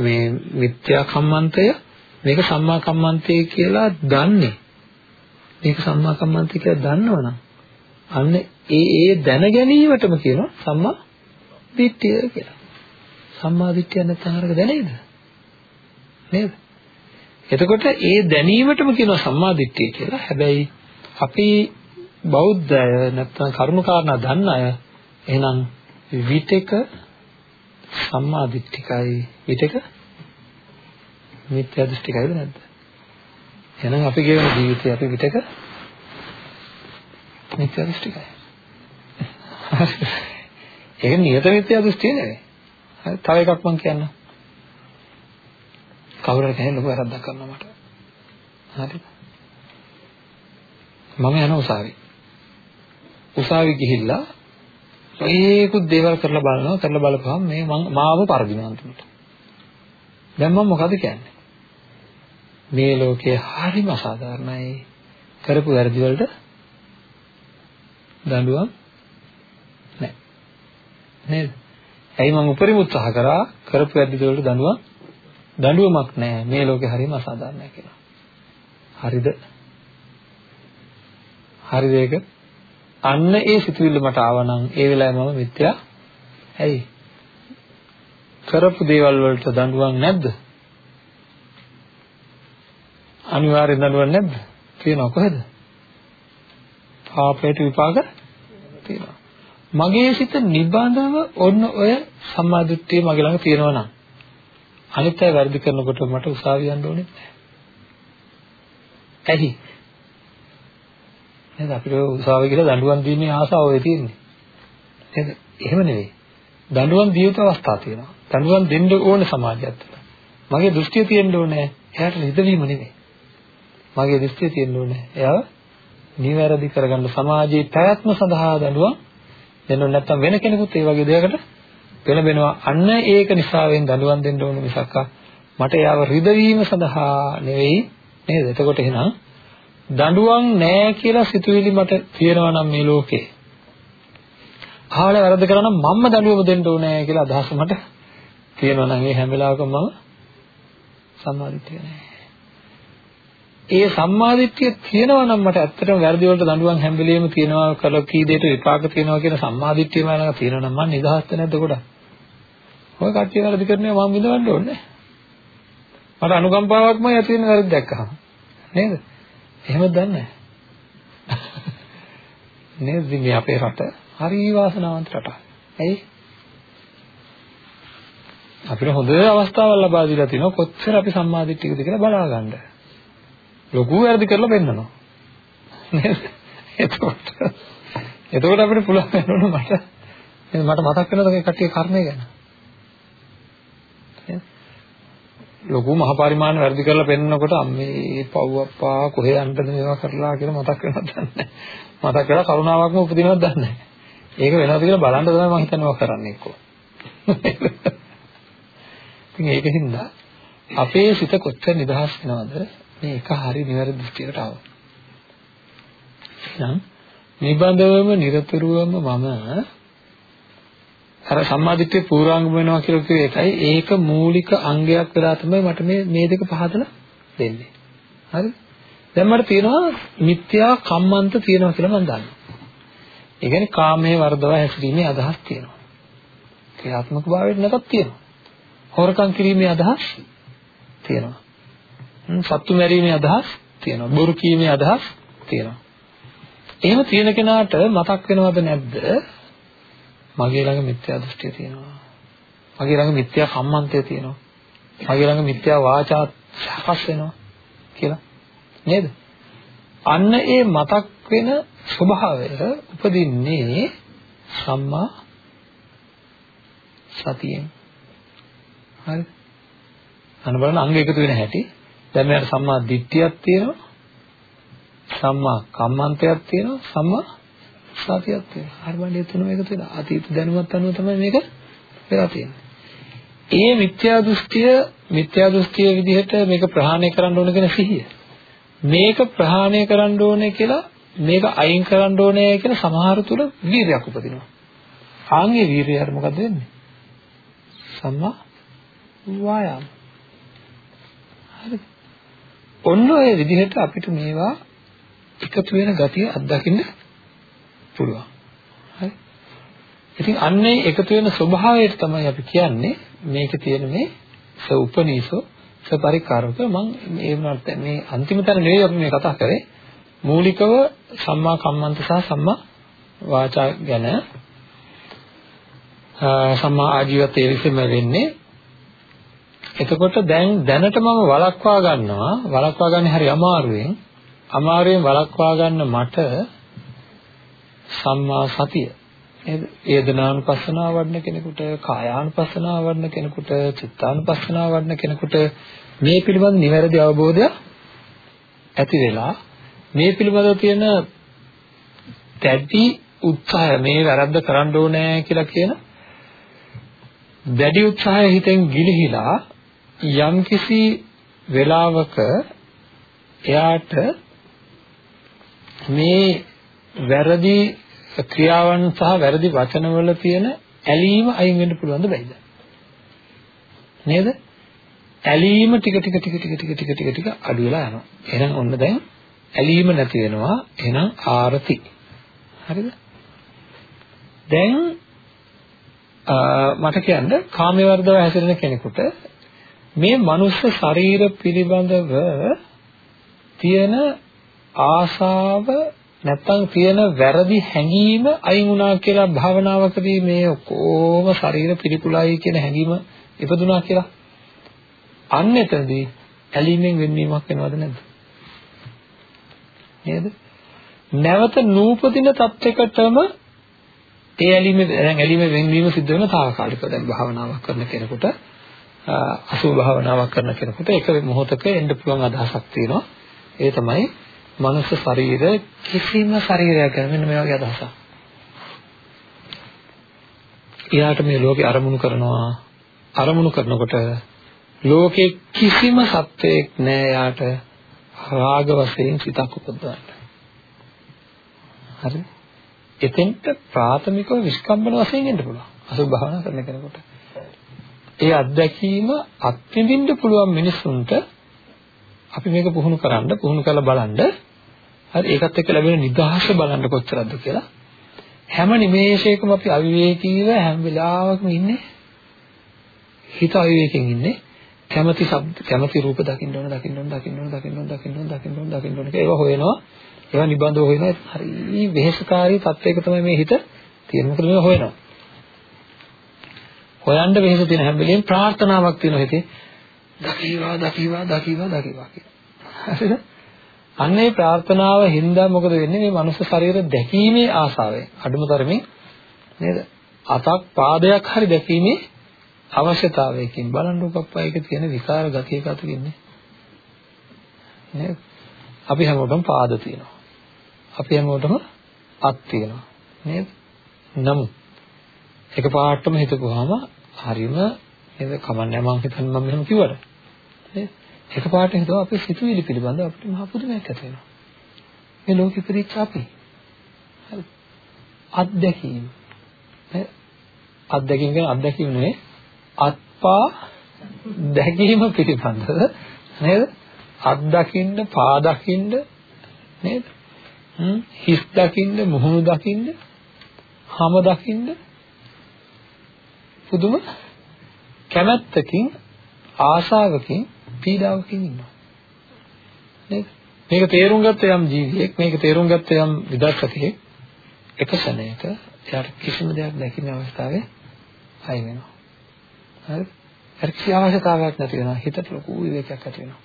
මේ මිත්‍යා කම්මන්තය මේක සම්මා කම්මන්තය කියලා දන්නේ. මේක සම්මා කම්මන්තය කියලා දන්නවනම් අන්න ඒ ඒ දැන ගැනීමටම කියනවා සම්මා දිට්ඨිය කියලා. සම්මා දිට්ඨිය නැත්නම් අරක දැනෙයිද? නේද? එතකොට ඒ දැනීමටම කියනවා සම්මා දිට්ඨිය කියලා. හැබැයි අපි බෞද්ධය නැත්නම් කරුණු කාරණා දන්න අය එහෙනම් විතක සම්මා දිට්ඨිකයි විතක මිත්‍යා දෘෂ්ටිකයිද නැද්ද? එහෙනම් අපි ගෙවන ජීවිතේ අපි විතක මිත්‍යා දෘෂ්ටිකයි. ඒක නියත මිත්‍යා දෘෂ්ටිය නෙවෙයි. හරි තව එකක් මම කියන්නම්. කවුරු හරි කෙනෙක් ලොකු වැරද්දක් කරනවා මට. හරිද? මම යන උසාවි. උසාවි ගිහිල්ලා ඒකුත් දේවල් කරලා බලනවා කරලා බලපුවම මේ මාව පරදිනවා අන්තිමට. දැන් මම මොකද කියන්නේ? මේ ලෝකේ හරිම අසාධාරණයි. කරපු වැරදි වලට දඬුවම් නැහැ. නේද? ඇයි මම උපරිම උත්සාහ කරා කරපු වැරදි වලට දඬුවම් දඬුවමක් නැහැ. මේ ලෝකේ හරිම අසාධාරණයි කියලා. හරිද? හරිද ඒක? අන්න ඒ සිතුවිල්ල මට ආවනම් ඒ වෙලාවේ මම මිත්‍යා ඇයි? කරපු දේවල් වලට දඬුවම් නැද්ද? අනිවාර්යෙන් දඬුවම් නැද්ද? තියෙනවා කොහෙද? පාපයට විපාක තියෙනවා. මගේ සිත නිබඳව ඔන්න ඔය සම්මාදිට්ඨිය මගේ ළඟ තියෙනවා නම් අනිත් අය වැරදි කරනකොට මට උසාවිය යන්න ඕනේ නැහැ. ඇයි? නේද අපිට උසාවිය කියලා දඬුවම් දීමේ ආසාව ඔය තියෙන්නේ. නේද? එහෙම නෙවෙයි. දඬුවම් දිය යුතු අවස්ථා තියෙනවා. දඬුවම් දෙන්න ඕනේ සමාජයත් තුළ. මගේ දෘෂ්ටිය තියෙන්න ඕනේ. එයාට නිදවීම නෙවෙයි. මගේ දෘෂ්ටිය තියෙන්න ඕනේ. එයාව නිවැරදි කරගන්න සමාජයේ පැවැත්ම සඳහා දඬුවම් දෙන්න නැත්නම් වෙන කෙනෙකුත් ඒ වගේ දෙයකට පෙළඹෙනවා. අන්න ඒක නිසාවෙන් දඬුවම් දෙන්න ඕන මිසක් මට එයාව රිදවීම සඳහා නෙවෙයි නේද? එතකොට එහෙනම් දඬුවම් නැහැ කියලා සිතුවිලි මට තියෙනවා නම් මේ ලෝකේ. ආවල වැරද්ද කරා නම් මම්ම දඬුවම දෙන්න ඕනේ කියලා අදහස මට තියෙනවා නම් ඒ හැම වෙලාවකම මම සම්මාදිට්ඨිය නැහැ. ඒ සම්මාදිට්ඨිය තියෙනවා නම් මට ඇත්තටම වැරදි වලට දඬුවම් හැම වෙලෙම තියෙනවා කල කී දෙයට විපාක තියෙනවා කියන සම්මාදිට්ඨිය මම ළඟ තියෙනවා නම් මම නිදහස්ද නැද්ද ගොඩක්? ඔය කට්ටිය වැරදි කරනවා මම විඳවන්න ඕනේ. මට අනුකම්පාවක්මයි ඇති වෙන වැරදි දැක්කහම. නේද? එහෙමද දන්නේ නේද මේ අපේ රට හරි වාසනාවන්ත රටක්. ඇයි? අපිට හොඳ අවස්ථාවක් ලබා දීලා තිනවා කොච්චර අපි සම්මාදිට්ඨිකද කියලා බලා ගන්න. ලොකු වැරදි කරලා පෙන්නනවා. නේද? එතකොට එතකොට අපිට පුළුවන් වෙනවනේ මට. මට මතක් වෙනවද මේ කට්ටිය කර්මය ගැන? ලොකු මහ පරිමාණ වැඩි කරලා පෙන්නකොට අම්මේ පව් අප්පා කොහේ යන්නද මේවා කරලා කියලා මතක් වෙනවද දන්නේ මතක් වෙලා කරුණාවක්ම උපදිනවද දන්නේ ඒක වෙනවද කියලා බලන්න තමයි මම හිතන්නේ ඔය කරන්නේ එක්කෝ. ඉතින් ඒකින්ද අපේ සිත කොච්චර නිදහස් වෙනවද? මේ එක හරි නිවැරදි දෘෂ්ටියකට ආව එහෙනම් නිබඳවම নিরතුරුවම මම අර සම්මාදිට්ඨිය පූර්වාංගම වෙනවා කියලා කිව්වේ ඒකයි. ඒක මූලික අංගයක් වෙලා තමයි මට මේ මේ දෙක පහදලා දෙන්නේ. හරිද? දැන් මට තියෙනවා මිත්‍යා කම්මන්ත තියෙනවා කියලා මම දන්නවා. ඒ කියන්නේ කාමයේ වර්ධව හැසිරීමේ අදහස් තියෙනවා. ක්‍රියාත්මක භාවයට නැතත් තියෙනවා. හොරකම් කිරීමේ අදහස් තියෙනවා. සත්තු මැරීමේ අදහස් තියෙනවා. බොරු කීමේ අදහස් තියෙනවා. එහෙම තියෙන කෙනාට මතක් වෙනවද නැද්ද? මගේ ළඟ මිත්‍යා දෘෂ්ටිය තියෙනවා. මගේ ළඟ මිත්‍යා සම්මන්තය තියෙනවා. මගේ ළඟ මිත්‍යා වාචා සකස් වෙනවා කියලා. නේද? අන්න ඒ මතක් වෙන ස්වභාවය උපදින්නේ සම්මා සතියෙන්. හරි. අන්න බලන්න අංග එකතු වෙන හැටි. දැන් මෙයාට සම්මා දිට්ඨියක් තියෙනවා. සම්මා කම්මන්තයක් තියෙනවා. සම්මා සතියක් තියෙනවා. හරි බලන්න ඒ තුනම එකතු වෙලා අතීත දැනුමත් අනුව තමයි මේක වෙලා තියෙන්නේ. ඒ මිත්‍යා දෘෂ්ටිය මිත්‍යා දෘෂ්ටිය විදිහට මේක ප්‍රහාණය කරන්න ඕන කියන සිහිය. මේක ප්‍රහාණය කරන්න ඕනේ කියලා මේක අයින් කරන්න ඕනේ කියන සමහර තුල වීරයක් උපදිනවා. ආන්ගේ වීරයට මොකද වෙන්නේ? සම්මා වායාම. හරිද? ඔන්න ඔය විදිහට අපිට මේවා එකතු වෙන ගතිය අත්දකින්න පුළුවන්. හරි. ඉතින් අන්නේ එකතු වෙන ස්වභාවයට තමයි අපි කියන්නේ මේකේ තියෙන මේ සඋපනීසෝ සපරිකාරක මම ඒ වුණාට මේ අන්තිම තැන නෙවෙයි අපි මේ කතා කරේ මූලිකව සම්මා කම්මන්ත සහ සම්මා වාචා ගැන සම්මා ආජීවත ඒ විසම වෙන්නේ එතකොට දැන් දැනට මම වළක්වා ගන්නවා. වළක්වා ගන්න හරි අමාරුවෙන්. අමාරුවෙන් වළක්වා ගන්න මට සම්මා සතිය. නේද? වේදනානුපස්සනාව වඩන කෙනෙකුට, කායානුපස්සනාව වඩන කෙනෙකුට, චිත්තානුපස්සනාව වඩන කෙනෙකුට මේ පිළිබඳ නිවැරදි අවබෝධය ඇති වෙලා මේ පිළිබඳව තියෙන දැඩි උත්සාහය මේ වැරද්ද කරන්න ඕනේ කියලා කියන දැඩි උත්සාහය හිතෙන් ගිලිහිලා යම්කිසි වෙලාවක එයාට මේ වැරදි ක්‍රියාවන් සහ වැරදි වචනවල තියෙන ඇලීම අයින් වෙන්න පුළුවන්ද බැයිද? නේද? ඇලීම ටික ටික ටික ටික ටික ටික ටික ටික අඩු වෙලා යනවා. එහෙනම් ඔන්න දැන් ඇලීම නැති වෙනවා. එහෙනම් ආරති. හරිද? දැන් මට කියන්න කාමයේ වර්ධව හැසිරෙන කෙනෙකුට මේ මනුස්ස ශරීර පිළිබඳව තියෙන ආශාව නැත්තම් තියෙන වැරදි හැඟීම අයින් වුණා කියලා භාවනාවකදී මේ ඔක්කොම ශරීර පිළිකුලයි කියන හැඟීම ඉපදුනා කියලා. අන්න එතනදී ඇලීමෙන් වෙන්වීමක් වෙනවද නැද්ද? නේද? නැවත නූපදින තත්යකටම ඒ ඇලීම දැන් ඇලීම වෙන්වීම සිද්ධ වෙන తాවකාලිකව දැන් භාවනාවක් කරන කෙනෙකුට අසුභ භාවනාවක් කරන කෙනෙකුට එක මොහොතක එන්න පුළුවන් අදහසක් තියෙනවා ඒ තමයි මනුස්ස ශරීර කිසිම ශරීරයක් ගැන මෙන්න මේ වගේ අදහසක්. එයාට මේ ලෝකේ අරමුණු කරනවා අරමුණු කරනකොට ලෝකේ කිසිම සත්වයක් නෑ එයාට රාග වශයෙන් සිතක් උපදවන්න. හරි? එතෙන්ට ප්‍රාථමිකව විස්කම්බන වශයෙන් එන්න පුළුවන්. අසුභ භාවනා කරන කෙනෙකුට. ඒ අත්දැකීම අත්විඳින්න පුළුවන් මිනිසුන්ට අපි මේක පුහුණු කරන්න පුහුණු කරලා බලන්න. හරි ඒකත් එක්ක ලැබෙන නිදහස බලන්න කොච්චරද කියලා. හැම නිමේෂයකම අපි අවිවේකීව හැම වෙලාවකම ඉන්නේ. හිත අවිවේකයෙන් ඉන්නේ. කැමැති ශබ්ද කැමැති රූප දකින්න ඕන දකින්න ඕන දකින්න ඕන දකින්න ඕන දකින්න ඕන දකින්න ඕන දකින්න ඕන ඒවා හොයනවා. ඒවා නිබඳව හොයනවා. හරි වෙහෙසකාරී තත්වයක තමයි මේ හිත තියෙන මොකද මේ හොයනවා. හොයන්න වෙහෙස තියෙන හැම වෙලෙම ප්‍රාර්ථනාවක් තියෙනවා හිතේ. දකීවා දකීවා දකීවා දකීවා කියලා. හරිද? අන්නේ ප්‍රාර්ථනාව හින්දා මොකද වෙන්නේ? මේ මනුස්ස ශරීර දැකීමේ ආසාවෙන් අඩුම තරමින් නේද? අතක් පාදයක් හරි දැකීමේ අවශ්‍යතාවයකින් බලන්නකො අප්පා ඒක තියෙන විකාර ගතියක අතරින්නේ. නේද? අපි හැමෝටම පාද තියෙනවා. අපි හැමෝටම අත් තියෙනවා. නේද? නමුත් එක පාටම හිතපුවාම හරිම නේද? කමන්නේ මම හිතන්නේ මම මෙහෙම කිව්වට. නේද එක පාට හිතුවා අපේ සිතුවිලි පිළිබඳව අපිට මහ පුදුමයක් ඇති වෙනවා. මේ ලෝකෙ පිරිච්ච අපි. හරි. අත්දැකීම්. නේද අත්දැකීම් කියන අත්දැකීම් නෙවෙයි. අත්පා දැකීම පිළිබඳව. නේද? අත් දකින්න පා දකින්න. නේද? හිස් දකින්න මුහුණු දකින්න හම දකින්න. පුදුම කැමැත්තකින් ආශාවකින් පීඩාවකින් ඉන්නවා. නේද? මේක තේරුම් ගත්ත යම් ජීවියෙක් මේක තේරුම් ගත්ත යම් විදර්ශකයෙක් එක ශරණයක එයාට කිසිම දෙයක් දැකින්න අවස්ථාවේ අය වෙනවා. හරි? හරි කිසි අවශ්‍යතාවයක් නැති වෙනවා. හිතට ලොකු විවේකයක් ඇති වෙනවා.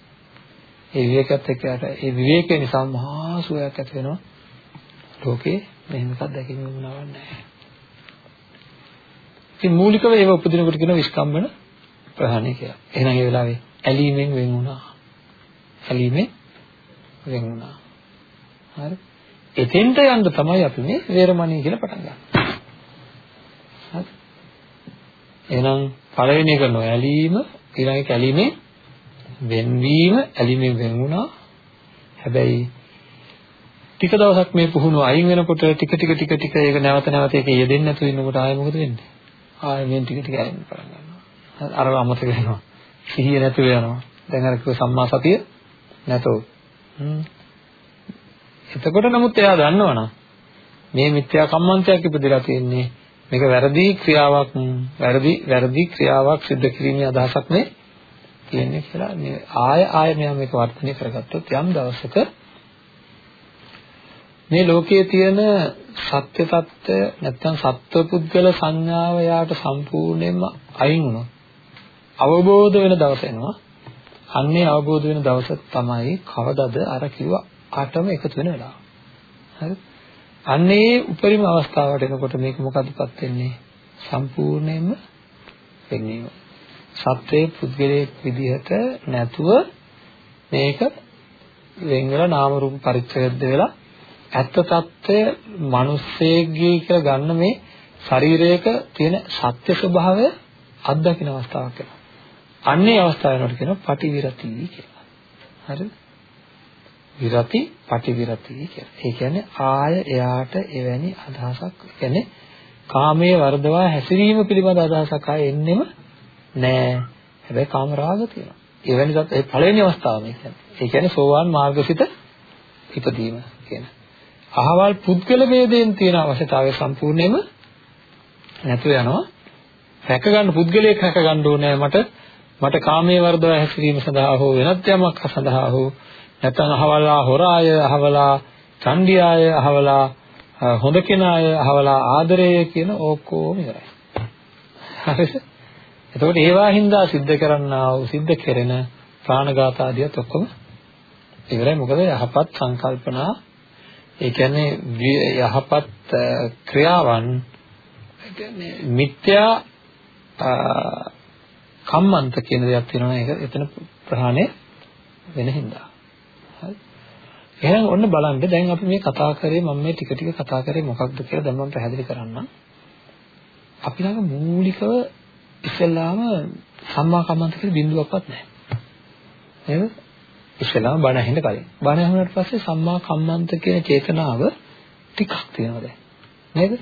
ඒ විවේකයත් එක්ක යට ඒ විවේකය නිසා මහා සුවයක් ඇති වෙනවා. ලෝකේ මෙහෙම එකක් දැකීම වුණාවක් නැහැ. ඉතින් මූලිකව ඒව උපදිනකොට කියන විස්කම්බන ප්‍රහාණය කියලා. එහෙනම් ඒ වෙලාවේ ඇලීමෙන් වෙන් වුණා. ඇලීමෙන් වෙන් වුණා. හරි. එතෙන්ට යන්න තමයි අපි මේ වේරමණී කියලා පටන් ගන්නේ. හරි. එහෙනම් පළවෙනි එක නොඇලීම ඊළඟ එක ඇලීමෙන් වෙන්වීම ඇලීමෙන් වෙන් වුණා. හැබැයි ටික දවසක් මේ පුහුණුව අයින් වෙනකොට ටික ටික ටික ටික ඒක නැවත නැවත ඒක යෙදෙන්නේ නැතුව ඉන්නකොට ආයෙ මොකද වෙන්නේ? ආයෙ මේ ටික ටික ඇලෙන්න පටන් ගන්නවා. අර අමතක වෙනවා. සිහිය නැතුව යනවා. දැන් අර කිව්ව සම්මා සතිය නැතෝ. එතකොට නමුත් එයා දන්නවනම් මේ මිත්‍යා කම්මන්තයක් ඉපදලා තියෙන්නේ මේක වැරදි ක්‍රියාවක් වැරදි වැරදි ක්‍රියාවක් සිදු කිරීමේ අදහසක් නේ තියෙන්නේ කියලා මේ ආය ආය මෙයා මේක වර්ධනය කරගත්තොත් යම් දවසක මේ ලෝකයේ තියෙන සත්‍ය తত্ত্বය නැත්නම් සත්වපුද්ගල සංඥාව යාට සම්පූර්ණයෙන්ම අයින් වුණා. අවබෝධ වෙන දවස එනවා. අන්නේ අවබෝධ වෙන දවස තමයි කවදද අර කිව්ව අටම එකතු වෙන වෙලාව. හරි? අන්නේ උපරිම අවස්ථාවට එනකොට මේක මොකදපත් වෙන්නේ? සම්පූර්ණයෙන්ම වෙන්නේ. සත්‍යයේ පුද්ගලයේ විදිහට නැතුව මේක වෙන් වෙලා නාම රූප පරිච්ඡේද වෙලා ඇත්ත తত্ত্বය මිනිස්සෙක්ගේ කියලා ගන්න මේ ශරීරයක තියෙන සත්‍ය ස්වභාවය අත්දකින අවස්ථාවක් වෙනවා. අන්නේ අවස්ථාවකට කියනවා පටිවිරති කියලා. හරිද? විරති පටිවිරති කියලා. ඒ කියන්නේ ආය එයාට එවැනි අදහසක් කියන්නේ කාමයේ වර්ධවා හැසිරීම පිළිබඳ අදහසක් ආයේ එන්නෙම නෑ. හැබැයි කාම රාග තියෙනවා. එවැනි ඒ පළවෙනි අවස්ථාව මේ කියන්නේ. ඒ කියන්නේ සෝවාන් මාර්ගසිත ඉපදීම කියන. අහවල් පුද්ගල ભેදයෙන් තියෙන අවශ්‍යතාවය සම්පූර්ණයෙන්ම නැතුව යනවා. රැක ගන්න පුද්ගලයෙක් රැක ගන්න ඕනේ මට මට කාමයේ වර්ධව හැසිරීම සඳහා හෝ වෙනත් යමක් සඳහා හෝ නැත්නම් අහවලා හොරාය අහවලා චණ්ඩියාය අහවලා හොඳ කෙනාය අහවලා ආදරය කියන ඕකෝම ඉවරයි. හරිද? එතකොට ඒවා හින්දා සිද්ධ කරන්නා වූ සිද්ධ කෙරෙන ප්‍රාණඝාත ආදියත් ඔක්කොම ඉවරයි. මොකද යහපත් සංකල්පනා ඒ කියන්නේ යහපත් ක්‍රියාවන් කියන්නේ මිත්‍යා කම්මන්ත කියන දෙයක් තියෙනවා ඒක එතන ප්‍රහාණය වෙන හින්දා. හරි. එහෙනම් ඔන්න බලන්න දැන් අපි මේ කතා කරේ මම මේ ටික ටික කතා කරේ මොකක්ද කියලා දැන් මම පැහැදිලි කරන්නම්. අපි ළඟ මූලිකව ඉස්සෙල්ලාම සම්මා කම්මන්ත කියලා බිඳුවක්වත් නැහැ. නේද? ඉස්සෙල්ලාම බණ ඇහෙන්න කලින්. බණ ඇහුණාට පස්සේ සම්මා කම්මන්ත කියන චේතනාව ටිකක් තියෙනවා දැන්. නේද?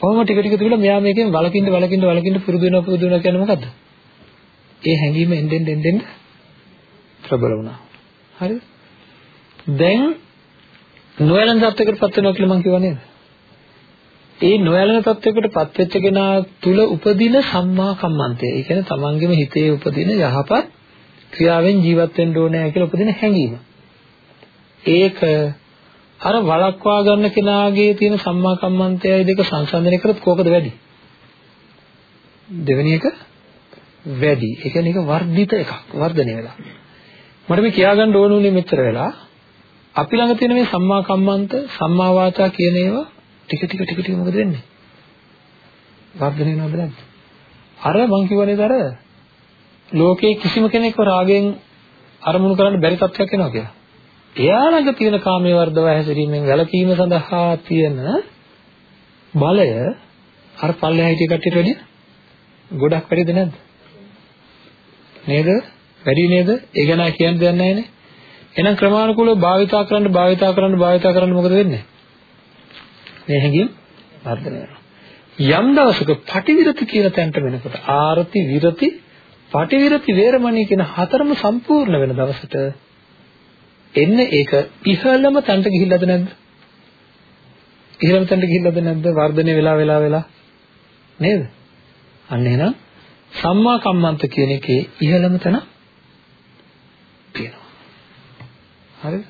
කොහොම ටික ටික තිබුණා මෙයා මේකෙන් වලකින්න වලකින්න වලකින්න පුරුදු වෙනවා පුරුදු වෙනවා කියන්නේ මොකද්ද? ඒ හැඟීම එන්නෙන් එන්නෙන් ප්‍රබල වුණා. හරිද? දැන් නොයලන තත්යකටපත් වෙනවා කියලා මම කියවා නේද? ඒ නොයලන තත්යකටපත් වෙච්ච කෙනා තුල උපදින සම්මා කම්මන්තය. ඒ කියන්නේ තමන්ගේම හිතේ උපදින යහපත් ක්‍රියාවෙන් ජීවත් වෙන්න ඕනේ කියලා උපදින හැඟීම. ඒක අර වළක්වා ගන්න කෙනාගේ තියෙන සම්මා කම්මන්තයයි දෙක සංසන්දනය කරත් කෝකද වැඩි? දෙවෙනි එක වැඩි. ඒ කියන්නේ ඒක වර්ධිත එකක්. වර්ධනය වෙලා. මට මේ කියා ගන්න ඕන උනේ මෙච්චර වෙලා අපි ළඟ තියෙන මේ සම්මා කම්මන්ත සම්මා වාචා කියන ඒවා ටික ටික ටික ටික මොකද වෙන්නේ? වර්ධනය වෙනවද නැද්ද? අර මං කියවනේ අර ලෝකේ කිසිම කෙනෙක්ව රාගයෙන් අරමුණු කරන්න බැරි තත්ත්වයක් එනවා කියලා. එයා ළඟ තියෙන කාමයේ වර්ධව හැසිරීමෙන් වැළකීම සඳහා තියෙන බලය අර පල්ලෙහා හිටිය කට්ටියට වැඩිය ගොඩක් වැඩිද නැද්ද? නේද? වැඩි නේද? ඒ ගැන කියන්න දෙයක් නැහැ නේ. එහෙනම් ක්‍රමානුකූලව භාවිතා කරන්න භාවිතා කරන්න භාවිතා කරන්න මොකද වෙන්නේ? මේ හැඟීම් වර්ධනය වෙනවා. යම් දවසක පටිවිරති කියන තැනට වෙනකොට ආරති විරති පටිවිරති වේරමණී කියන හතරම සම්පූර්ණ වෙන දවසට එන්න ඒක ඉහළම තැනට ගිහිල්ලාද නැද්ද? ඉහළම තැනට ගිහිල්ලාද නැද්ද? වර්ධනය වෙලා වෙලා වෙලා නේද? අන්න එහෙනම් සම්මා කම්මන්ත කියන එකේ ඉහළම තැන තියෙනවා. හරිද?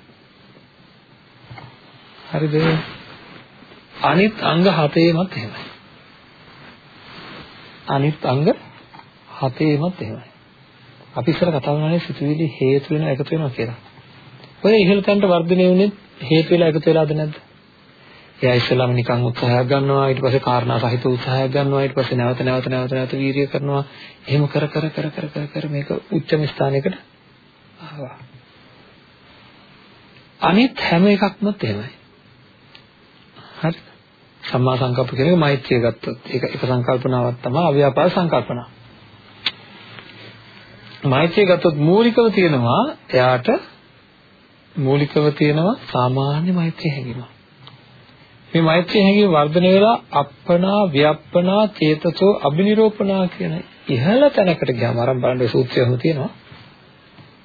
හරිද? අනිත් අංග හතේමත් එහෙමයි. අනිත් අංග හතේමත් එහෙමයි. අපි ඉස්සර කතා කරන්නේ සිතුවිලි හේතු වෙන එකතු වෙනවා කියලා. ඔය ඉහළ තැනට වර්ධනය වුනේ හේතු වෙලා එකතු වෙලාද නැද්ද? එයා ඉස්සෙල්ලාම නිකන් උත්සාහයක් ගන්නවා ඊට පස්සේ කාරණා සහිත උත්සාහයක් ගන්නවා ඊට පස්සේ නැවත නැවත නැවත නැවත වීර්ය කරනවා එහෙම කර කර කර කර කර කර මේක උච්චම ස්ථානයකට ආවා අනිත් හැම එකක්ම එහෙමයි හරි සම්මා සංකප්ප කියන එක මෛත්‍රිය ගත්තොත් ඒක එක සංකල්පනාවක් තමයි අව්‍යාපාද සංකල්පනාව මෛත්‍රිය ගත්තොත් මූලිකව තියෙනවා එයාට මූලිකව තියෙනවා සාමාන්‍ය මෛත්‍රිය හැඟීම මේ මෛත්‍රී හැඟීම වර්ධනය වෙලා අප්පනා ව්‍යප්පනා චේතසෝ අබිනිරෝපණා කියන ඉහළ තැනකට ගියාම අරන් බලන්න සූත්‍රයම තියෙනවා.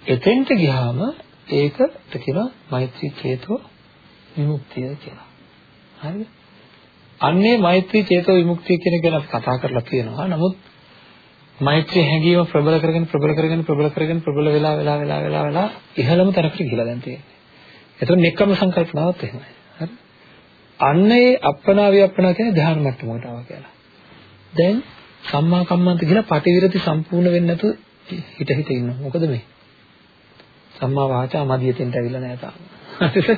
එතෙන්ට ගියාම ඒකට කියනවා මෛත්‍රී චේතෝ විමුක්තිය කියලා. හරිද? අන්නේ මෛත්‍රී චේතෝ විමුක්තිය කියන එක ගැන අපි කතා කරලා තියෙනවා. නමුත් මෛත්‍රී හැඟීම ප්‍රබල කරගෙන ප්‍රබල කරගෙන ප්‍රබල කරගෙන ප්‍රබල වෙලා වෙලා වෙලා වෙලා වෙලා ඉහළම තැනකට ගිහිලා දැන් තියෙන්නේ. ඒතකොට නෙක්කම සංකල්පනාවත් එහෙමයි. හරි? අන්න ඒ අප්පනා වියප්පනා කියන්නේ ධ්‍යාන මට්ටමකට ආවා කියලා. දැන් සම්මා කම්මන්ත කියලා පටිවිරති සම්පූර්ණ වෙන්නේ නැතුව හිත හිත ඉන්නවා. මොකද මේ? සම්මා වාචා මදියෙතෙන්ට ඇවිල්ලා නැහැ තාම. හරිද?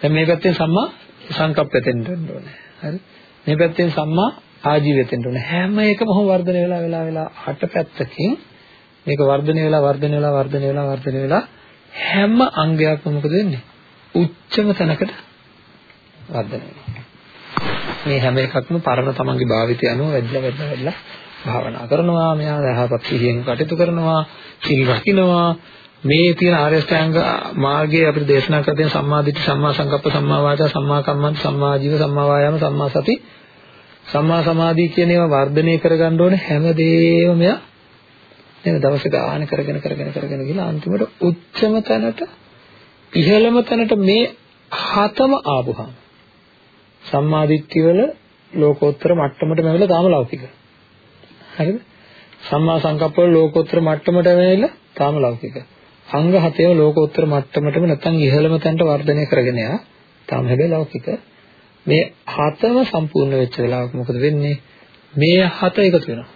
දැන් මේ පැත්තෙන් සම්මා සංකප්පයෙන් දෙන්න ඕනේ. හරි? මේ පැත්තෙන් සම්මා ආජීවයෙන් ඕනේ. හැම එකම හොම වර්ධනය වෙලා වෙලා වෙලා අට පැත්තකින් මේක වර්ධනය වෙලා වර්ධනය වෙලා වර්ධනය වෙලා වර්ධනය වෙලා හැම අංගයක්ම මොකද වෙන්නේ? උච්චම තැනකට වර්ධනය මේ හැම එකක්ම පරණ තමන්ගේ භාවිතය අනුව වැඩිලා වැඩිලා වැඩිලා භාවනා කරනවා මෙයා යහපත් සිහියෙන් කටයුතු කරනවා සිල් රකින්නවා මේ තියෙන ආර්ය ශ්‍රැංග මාර්ගයේ අපිට දේශනා කර දෙන සම්මා දිට්ඨි සම්මා සංකප්ප සම්මා වාචා සම්මා කම්මන්ත සම්මා ජීව සම්මා වායාම සම්මා සති සම්මා සමාධි කියන ඒවා වර්ධනය කරගන්න ඕනේ හැමදේම මෙයා නේද දවස ගාන කරගෙන කරගෙන කරගෙන ගිහලා අන්තිමට උච්චම තැනට ඉහළම තැනට මේ හතම ආපුහම සම්මාදිට්ඨිය වල ලෝකෝත්තර මට්ටමට මෙවල තාම ලෞකික. හරිද? සම්මා සංකප්ප වල ලෝකෝත්තර මට්ටමට වෙලා තාම ලෞකික. අංග හතේම ලෝකෝත්තර මට්ටමටම නැත්නම් ඉහළම තැනට වර්ධනය කරගෙන යා. තාම හැබැයි ලෞකික. මේ හතම සම්පූර්ණ වෙච්ච වෙලාවක මොකද වෙන්නේ? මේ හත එකතු වෙනවා.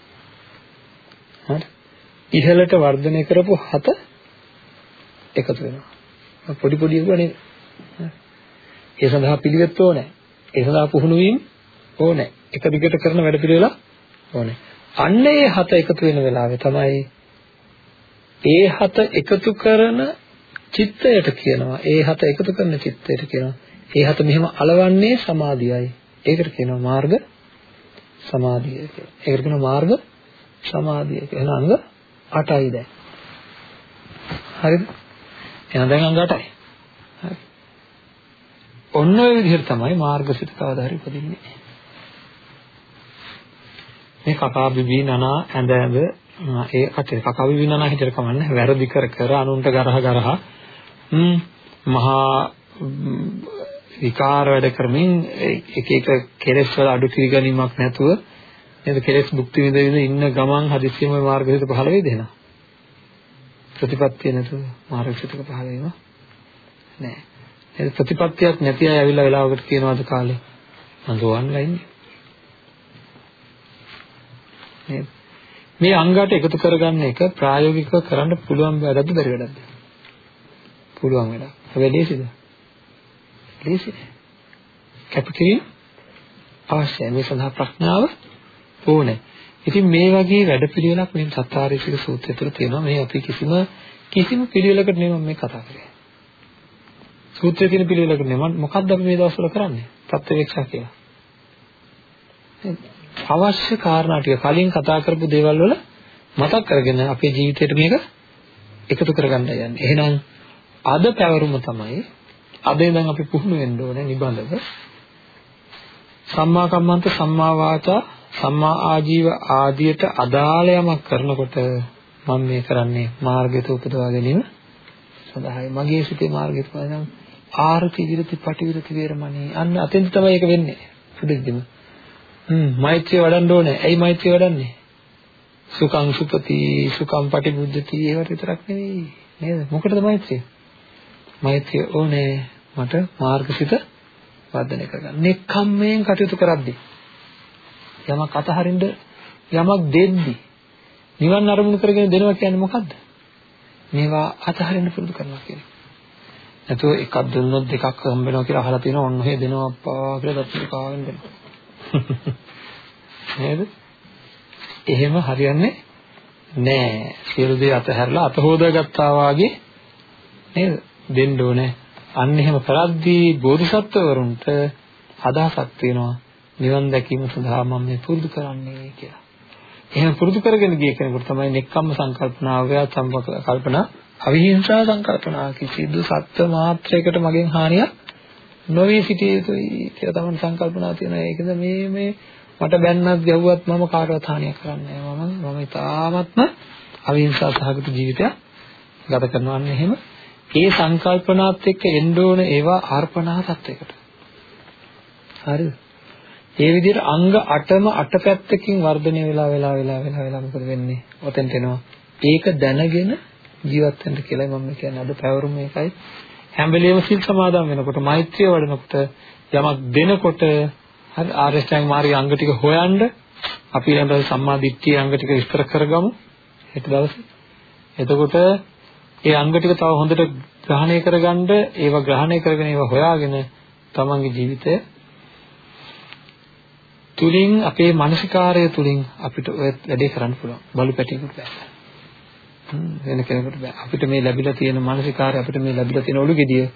හරි? ඉහළට වර්ධනය කරපු හත එකතු වෙනවා. පොඩි පොඩි ඒවා නේ. ඒ සඳහා පිළිවෙත් ඕනේ. ඒ සඳහා පුහුණු වීම ඕනේ. එක දිගට කරන වැඩ පිළිවෙල ඕනේ. අන්න ඒ හත එකතු වෙන වෙලාවේ තමයි ඒ හත එකතු කරන චිත්තයට කියනවා. ඒ හත එකතු කරන චිත්තයට කියනවා. ඒ හත මෙහෙම అలවන්නේ සමාධියයි. ඒකට කියනවා මාර්ග සමාධිය කියලා. ඒකට කියනවා මාර්ග සමාධිය කියලා. අංග 8යි දැන්. හරිද? එහෙනම් දැන් අංග 8යි. ඔන්න ඔය විදිහට තමයි මාර්ගසිත කවදා හරි උපදින්නේ. මේ කකා බිබී නනා ඇඳ ඇඳ ඒ කටේ කකා බිබී නනා හිතට කමන්නේ වැරදි කර කර අනුන්ට ගරහ ගරහ මහා විකාර වැඩ කරමින් එක එක කෙලෙස් වල අඩු කිරි ගැනීමක් නැතුව නේද? කෙලෙස් භුක්ති විඳ විඳ ඉන්න ගමන් හදිස්සියම මාර්ගසිත පහළ වෙයිද එහෙනම්? ප්‍රතිපත්තිය නැතුව මාර්ගසිතක පහළ වෙනවා? නෑ. ඒ ප්‍රතිපත්තියක් නැති අය ඇවිල්ලා වෙලාවකට කියනවාද කාලේ? මම සෝවන්ලා ඉන්නේ. නේද? මේ අංගات එකතු කරගන්න එක ප්‍රායෝගිකව කරන්න පුළුවන් වැඩක්ද බැරි වැඩක්ද? පුළුවන් වැඩක්. හැබැයි ලේසිද ලේසි නෑ කැපකිරීම අවශ්‍යයි මේ සඳහා ප්‍රඥාව ඕනේ ඉතින් මේ වගේ වැඩපිළිවෙලක් මේ සත්‍යාරීසික සූත්‍රය තුළ තියෙනවා. මේ අපි කිසිම කිසිම පිළිවෙලකට නෙමෙයි මේ කතා කරන්නේ. සූත්‍රයේ තියෙන පිළිවෙලකට නෙමෙයි මොකක්ද අපි මේ දවස්වල කරන්නේ? ප්‍රත්‍යක්ෂා කියලා. අවශ්‍ය කාරණා ටික කලින් කතා කරපු දේවල් වල මතක් කරගෙන අපේ ජීවිතේට මේක එකතු කරගන්න යන්නේ. එහෙනම් අද පැවරුම තමයි අද ඉඳන් අපි පුහුණු වෙන්න ඕනේ නිබඳව. සම්මා කම්මන්ත සම්මා වාචා සම්මා ආජීව ආදියට අදාළ යමක් කරනකොට මම මේ කරන්නේ මාර්ගයට උපදවා ගැනීම සඳහායි. මගේ සිතේ මාර්ගයට පදනම් ආර්ති විරති පටිවිරති වේරමණී. අන්න අතෙන් තමයි ඒක වෙන්නේ. පුදුද්දිම හ්ම් මෛත්‍රිය වඩන්න ඕනේ. ඇයි මෛත්‍රිය වඩන්නේ? සුඛං සුපති සුඛං පටිබුද්ධති. ඒවට විතරක් නෙවෙයි. නේද? මොකටද මෛත්‍රිය? මෛත්‍රිය ඕනේ මට මාර්ගසිත වර්ධනය කරගන්න. නෙක්ඛම්මයෙන් කටයුතු කරද්දී යමක් අතහරින්න යමක් දෙද්දී නිවන් අරමුණු කරගෙන දෙනවා කියන්නේ මොකද්ද? මේවා අතහරින්න පුරුදු කරනවා කියන්නේ. නැතුව එකක් දුන්නොත් දෙකක් හම්බ වෙනවා කියලා අහලා තියෙනවා ඔන්න ඔහෙ දෙනවා අප්පා කියලා දත්තු කාවෙන් දෙනවා. නේද? එහෙම හරියන්නේ නෑ. සියලු දේ අතහැරලා අත හොදාගත්තා වාගේ නේද? දෙන්න ඕනේ. අන්න එහෙම කරද්දී බෝධිසත්වවරුන්ට අදහසක් තියෙනවා නිවන් දැකීම සඳහා මම මේ පුරුදු කරන්නේ කියලා. එහෙම පුරුදු කරගෙන ගිය කෙනෙකුට තමයි නෙක්ඛම්ම සංකල්පනාව ව්‍යා සංකල්පනා අවිහිංසා සංකල්පනා කිසිදු සත්‍ය මාත්‍රයකට මගෙන් හානියක් නොවී සිටිය යුතුයි කියලා තමයි සංකල්පනා තියෙනවා. ඒකද මේ මේ මට බැන්නත් ගැව්වත් මම කාටවත් හානියක් කරන්නේ නැහැ. මම මම ඉතාමත්ම අවිහිංසා සහගත ජීවිතයක් ගත කරනවා. අන්න එහෙම ඒ සංකල්පනාත් එක්ක එන්න ඕන ඒවා අර්පණා තත්වයකට. හරිද? ඒ විදිහට අංග 8ම 8 පැත්තකින් වර්ධනය වෙලා වෙලා වෙලා වෙලා වෙලා මොකද වෙන්නේ? ඔතෙන්ට එනවා. ඒක දැනගෙන ජීවත් වෙන්න කියලා මම කියන්නේ අද පැවරුම මේකයි. හැම වෙලෙම සිල් සමාදන් වෙනකොට මෛත්‍රිය වඩනකොට යමක් දෙනකොට හරි ආරෂ්ඨාංග මාර්ගයේ අංග ටික හොයන්න අපි ඊළඟට සම්මා දිට්ඨිය අංග ටික විස්තර කරගමු හෙට දවසේ. එතකොට ඒ අංග ටික තව හොඳට ග්‍රහණය කරගන්න ඒවා ග්‍රහණය කරගෙන ඒවා හොයාගෙන තමන්ගේ ජීවිතය තුලින් අපේ මානසිකාරය තුලින් අපිට ඔය වැඩේ කරන්න පුළුවන්. බලු පැටියෙකුට බෑ. වෙන කෙනෙකුට බෑ. අපිට මේ ලැබිලා තියෙන මානසිකාරය අපිට මේ ලැබිලා තියෙන ඔලු ගෙඩිය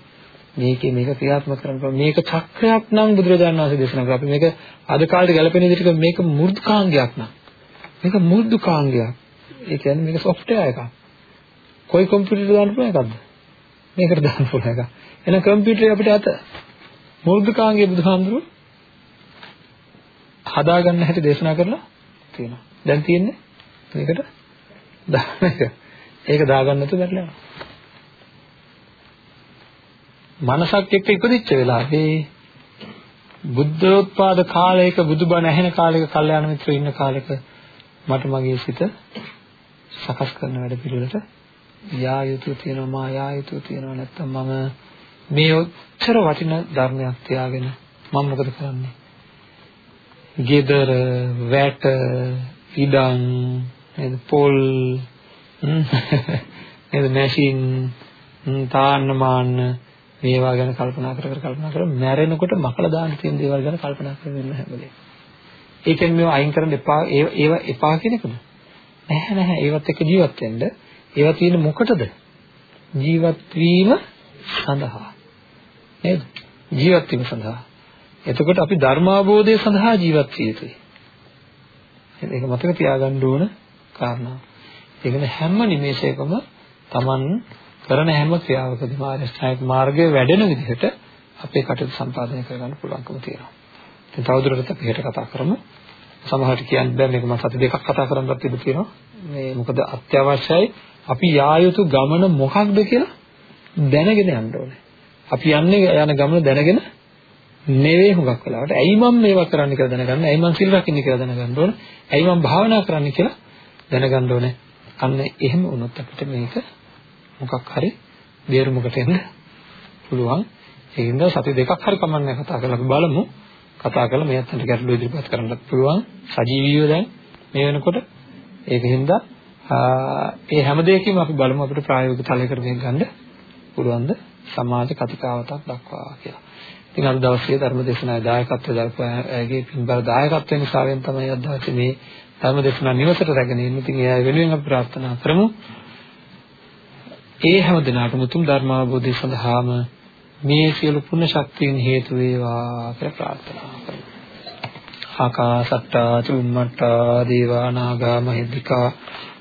මේකේ මේක ක්‍රියාත්මක කරන්න පුළුවන්. මේක චක්‍රයක් නම් බුදුරජාණන් වහන්සේ දේශනා කරා අපි මේක අද කාලේ ගැලපෙන විදිහට මේක මෘදුකාංගයක් නම්. මේක මෘදුකාංගයක් ඒ කියන්නේ මේක සොෆ්ට්වෙයාර් එකක්. කොයි කම්පියුටර් දාන්න පුළුවන් එකක්ද? මේකට දාන්න පුළුවන් එකක්. එහෙනම් කම්පියුටරේ අපිට අත මූර්ධකාංගයේ බුදුහාමුදුරුවෝ හදාගන්න හැටි දේශනා කරලා තියෙනවා. දැන් තියෙන්නේ මේකට දාන එක. ඒක දාගන්න නැතුව බැරිලා. මනසක් එක්ක ඉපදිච්ච වෙලාවේ බුද්ධෝත්පාද කාලයක බුදුබණ ඇහෙන කාලයක කල්යාණ මිත්‍රයෝ ඉන්න කාලයක මට මගේ සිත සකස් කරන වැඩ පිළිවෙලට යා යුතු තියෙනවා මා යා යුතු තියෙනවා නැත්තම් මම මේ ඔච්චර වටින ධර්මයක් තියාගෙන මම මොකද කරන්නේ? ගෙදර වැට ඉඩම් නේද පොල් නේද මැෂින් තාන්න මාන්න මේවා ගැන කල්පනා කර කර කල්පනා කර මැරෙනකොට මකලා දාන්න තියෙන දේවල් ගැන කල්පනා කරගෙන ඉන්න හැමදේම. ඒ කියන්නේ මේවා අයින් කරන්න එපා ඒවා එපා කියන එකද? නැහැ නැහැ ඒවත් එක්ක ජීවත් වෙන්න ඒවා තියෙන්නේ මොකටද? ජීවත් වීම සඳහා. නේද? ජීවත් වීම සඳහා. එතකොට අපි ධර්මාබෝධය සඳහා ජීවත් විය යුතුයි. ඒක මතක තියාගන්න ඕන කාරණා. ඒකන හැම නිමේෂයකම Taman කරන හැම ක්‍රියාවකදීම ආරියස්ථායක මාර්ගයේ වැඩෙන විදිහට අපේ කටයුතු සම්පාදනය කරගන්න පුළුවන්කම තියෙනවා. ඉතින් තවදුරටත් අපි හෙට කතා කරමු. සමහරට කියන්න බෑ මේක මම සති දෙකක් කතා කරන්නත් ඉඩ තියෙනවා. මේ මොකද අත්‍යවශ්‍යයි අපි යා යුතු ගමන මොකක්ද කියලා දැනගෙන යන්න ඕනේ. අපි යන්නේ යන ගමන දැනගෙන නෙවෙයි හුඟක් වෙලාවට. ඇයි මම මේවා කරන්න කියලා දැනගන්න. ඇයි මම සිල් රකින්න කියලා දැනගන්න ඕනේ. ඇයි මම භාවනා කරන්න කියලා දැනගන්න ඕනේ. අන්න එහෙම වුණොත් අපිට මේක මොකක් හරි බේරුමකට එන්න පුළුවන්. ඒකින්ද සති දෙකක් හරි කමන්නේ කතා කරලා අපි බලමු. කතා කරලා මේ අතට ගැටලු ඉදිරිපත් කරන්නත් පුළුවන්. සජීවීව දැන් මේ වෙනකොට ඒකින්ද ඒ හැම දෙයකින්ම අපි බලමු අපිට ප්‍රායෝගික තලයකට මේක ගන්න පුළුවන්ද සමාජ කතිකාවතක් දක්වා කියලා. ඉතින් අද දවසේ ධර්ම දේශනාවේ දායකත්වය දරපු අයගේ පින්බර දායකත්වය නිසාවෙන් තමයි අද දවසේ මේ ධර්ම දේශනා නිවසට රැගෙන එන්නේ. ඉතින් ඒ අය වෙනුවෙන් අපි ප්‍රාර්ථනා කරමු. ඒ හැම දිනකටම උතුම් ධර්ම අවබෝධය සඳහාම මේ සියලු පුණ්‍ය ශක්තියන් හේතු වේවා කියලා ප්‍රාර්ථනා කරමු. ආකාසට්ටා චුම්මට්ටා දේවා නාග මහිද්దికා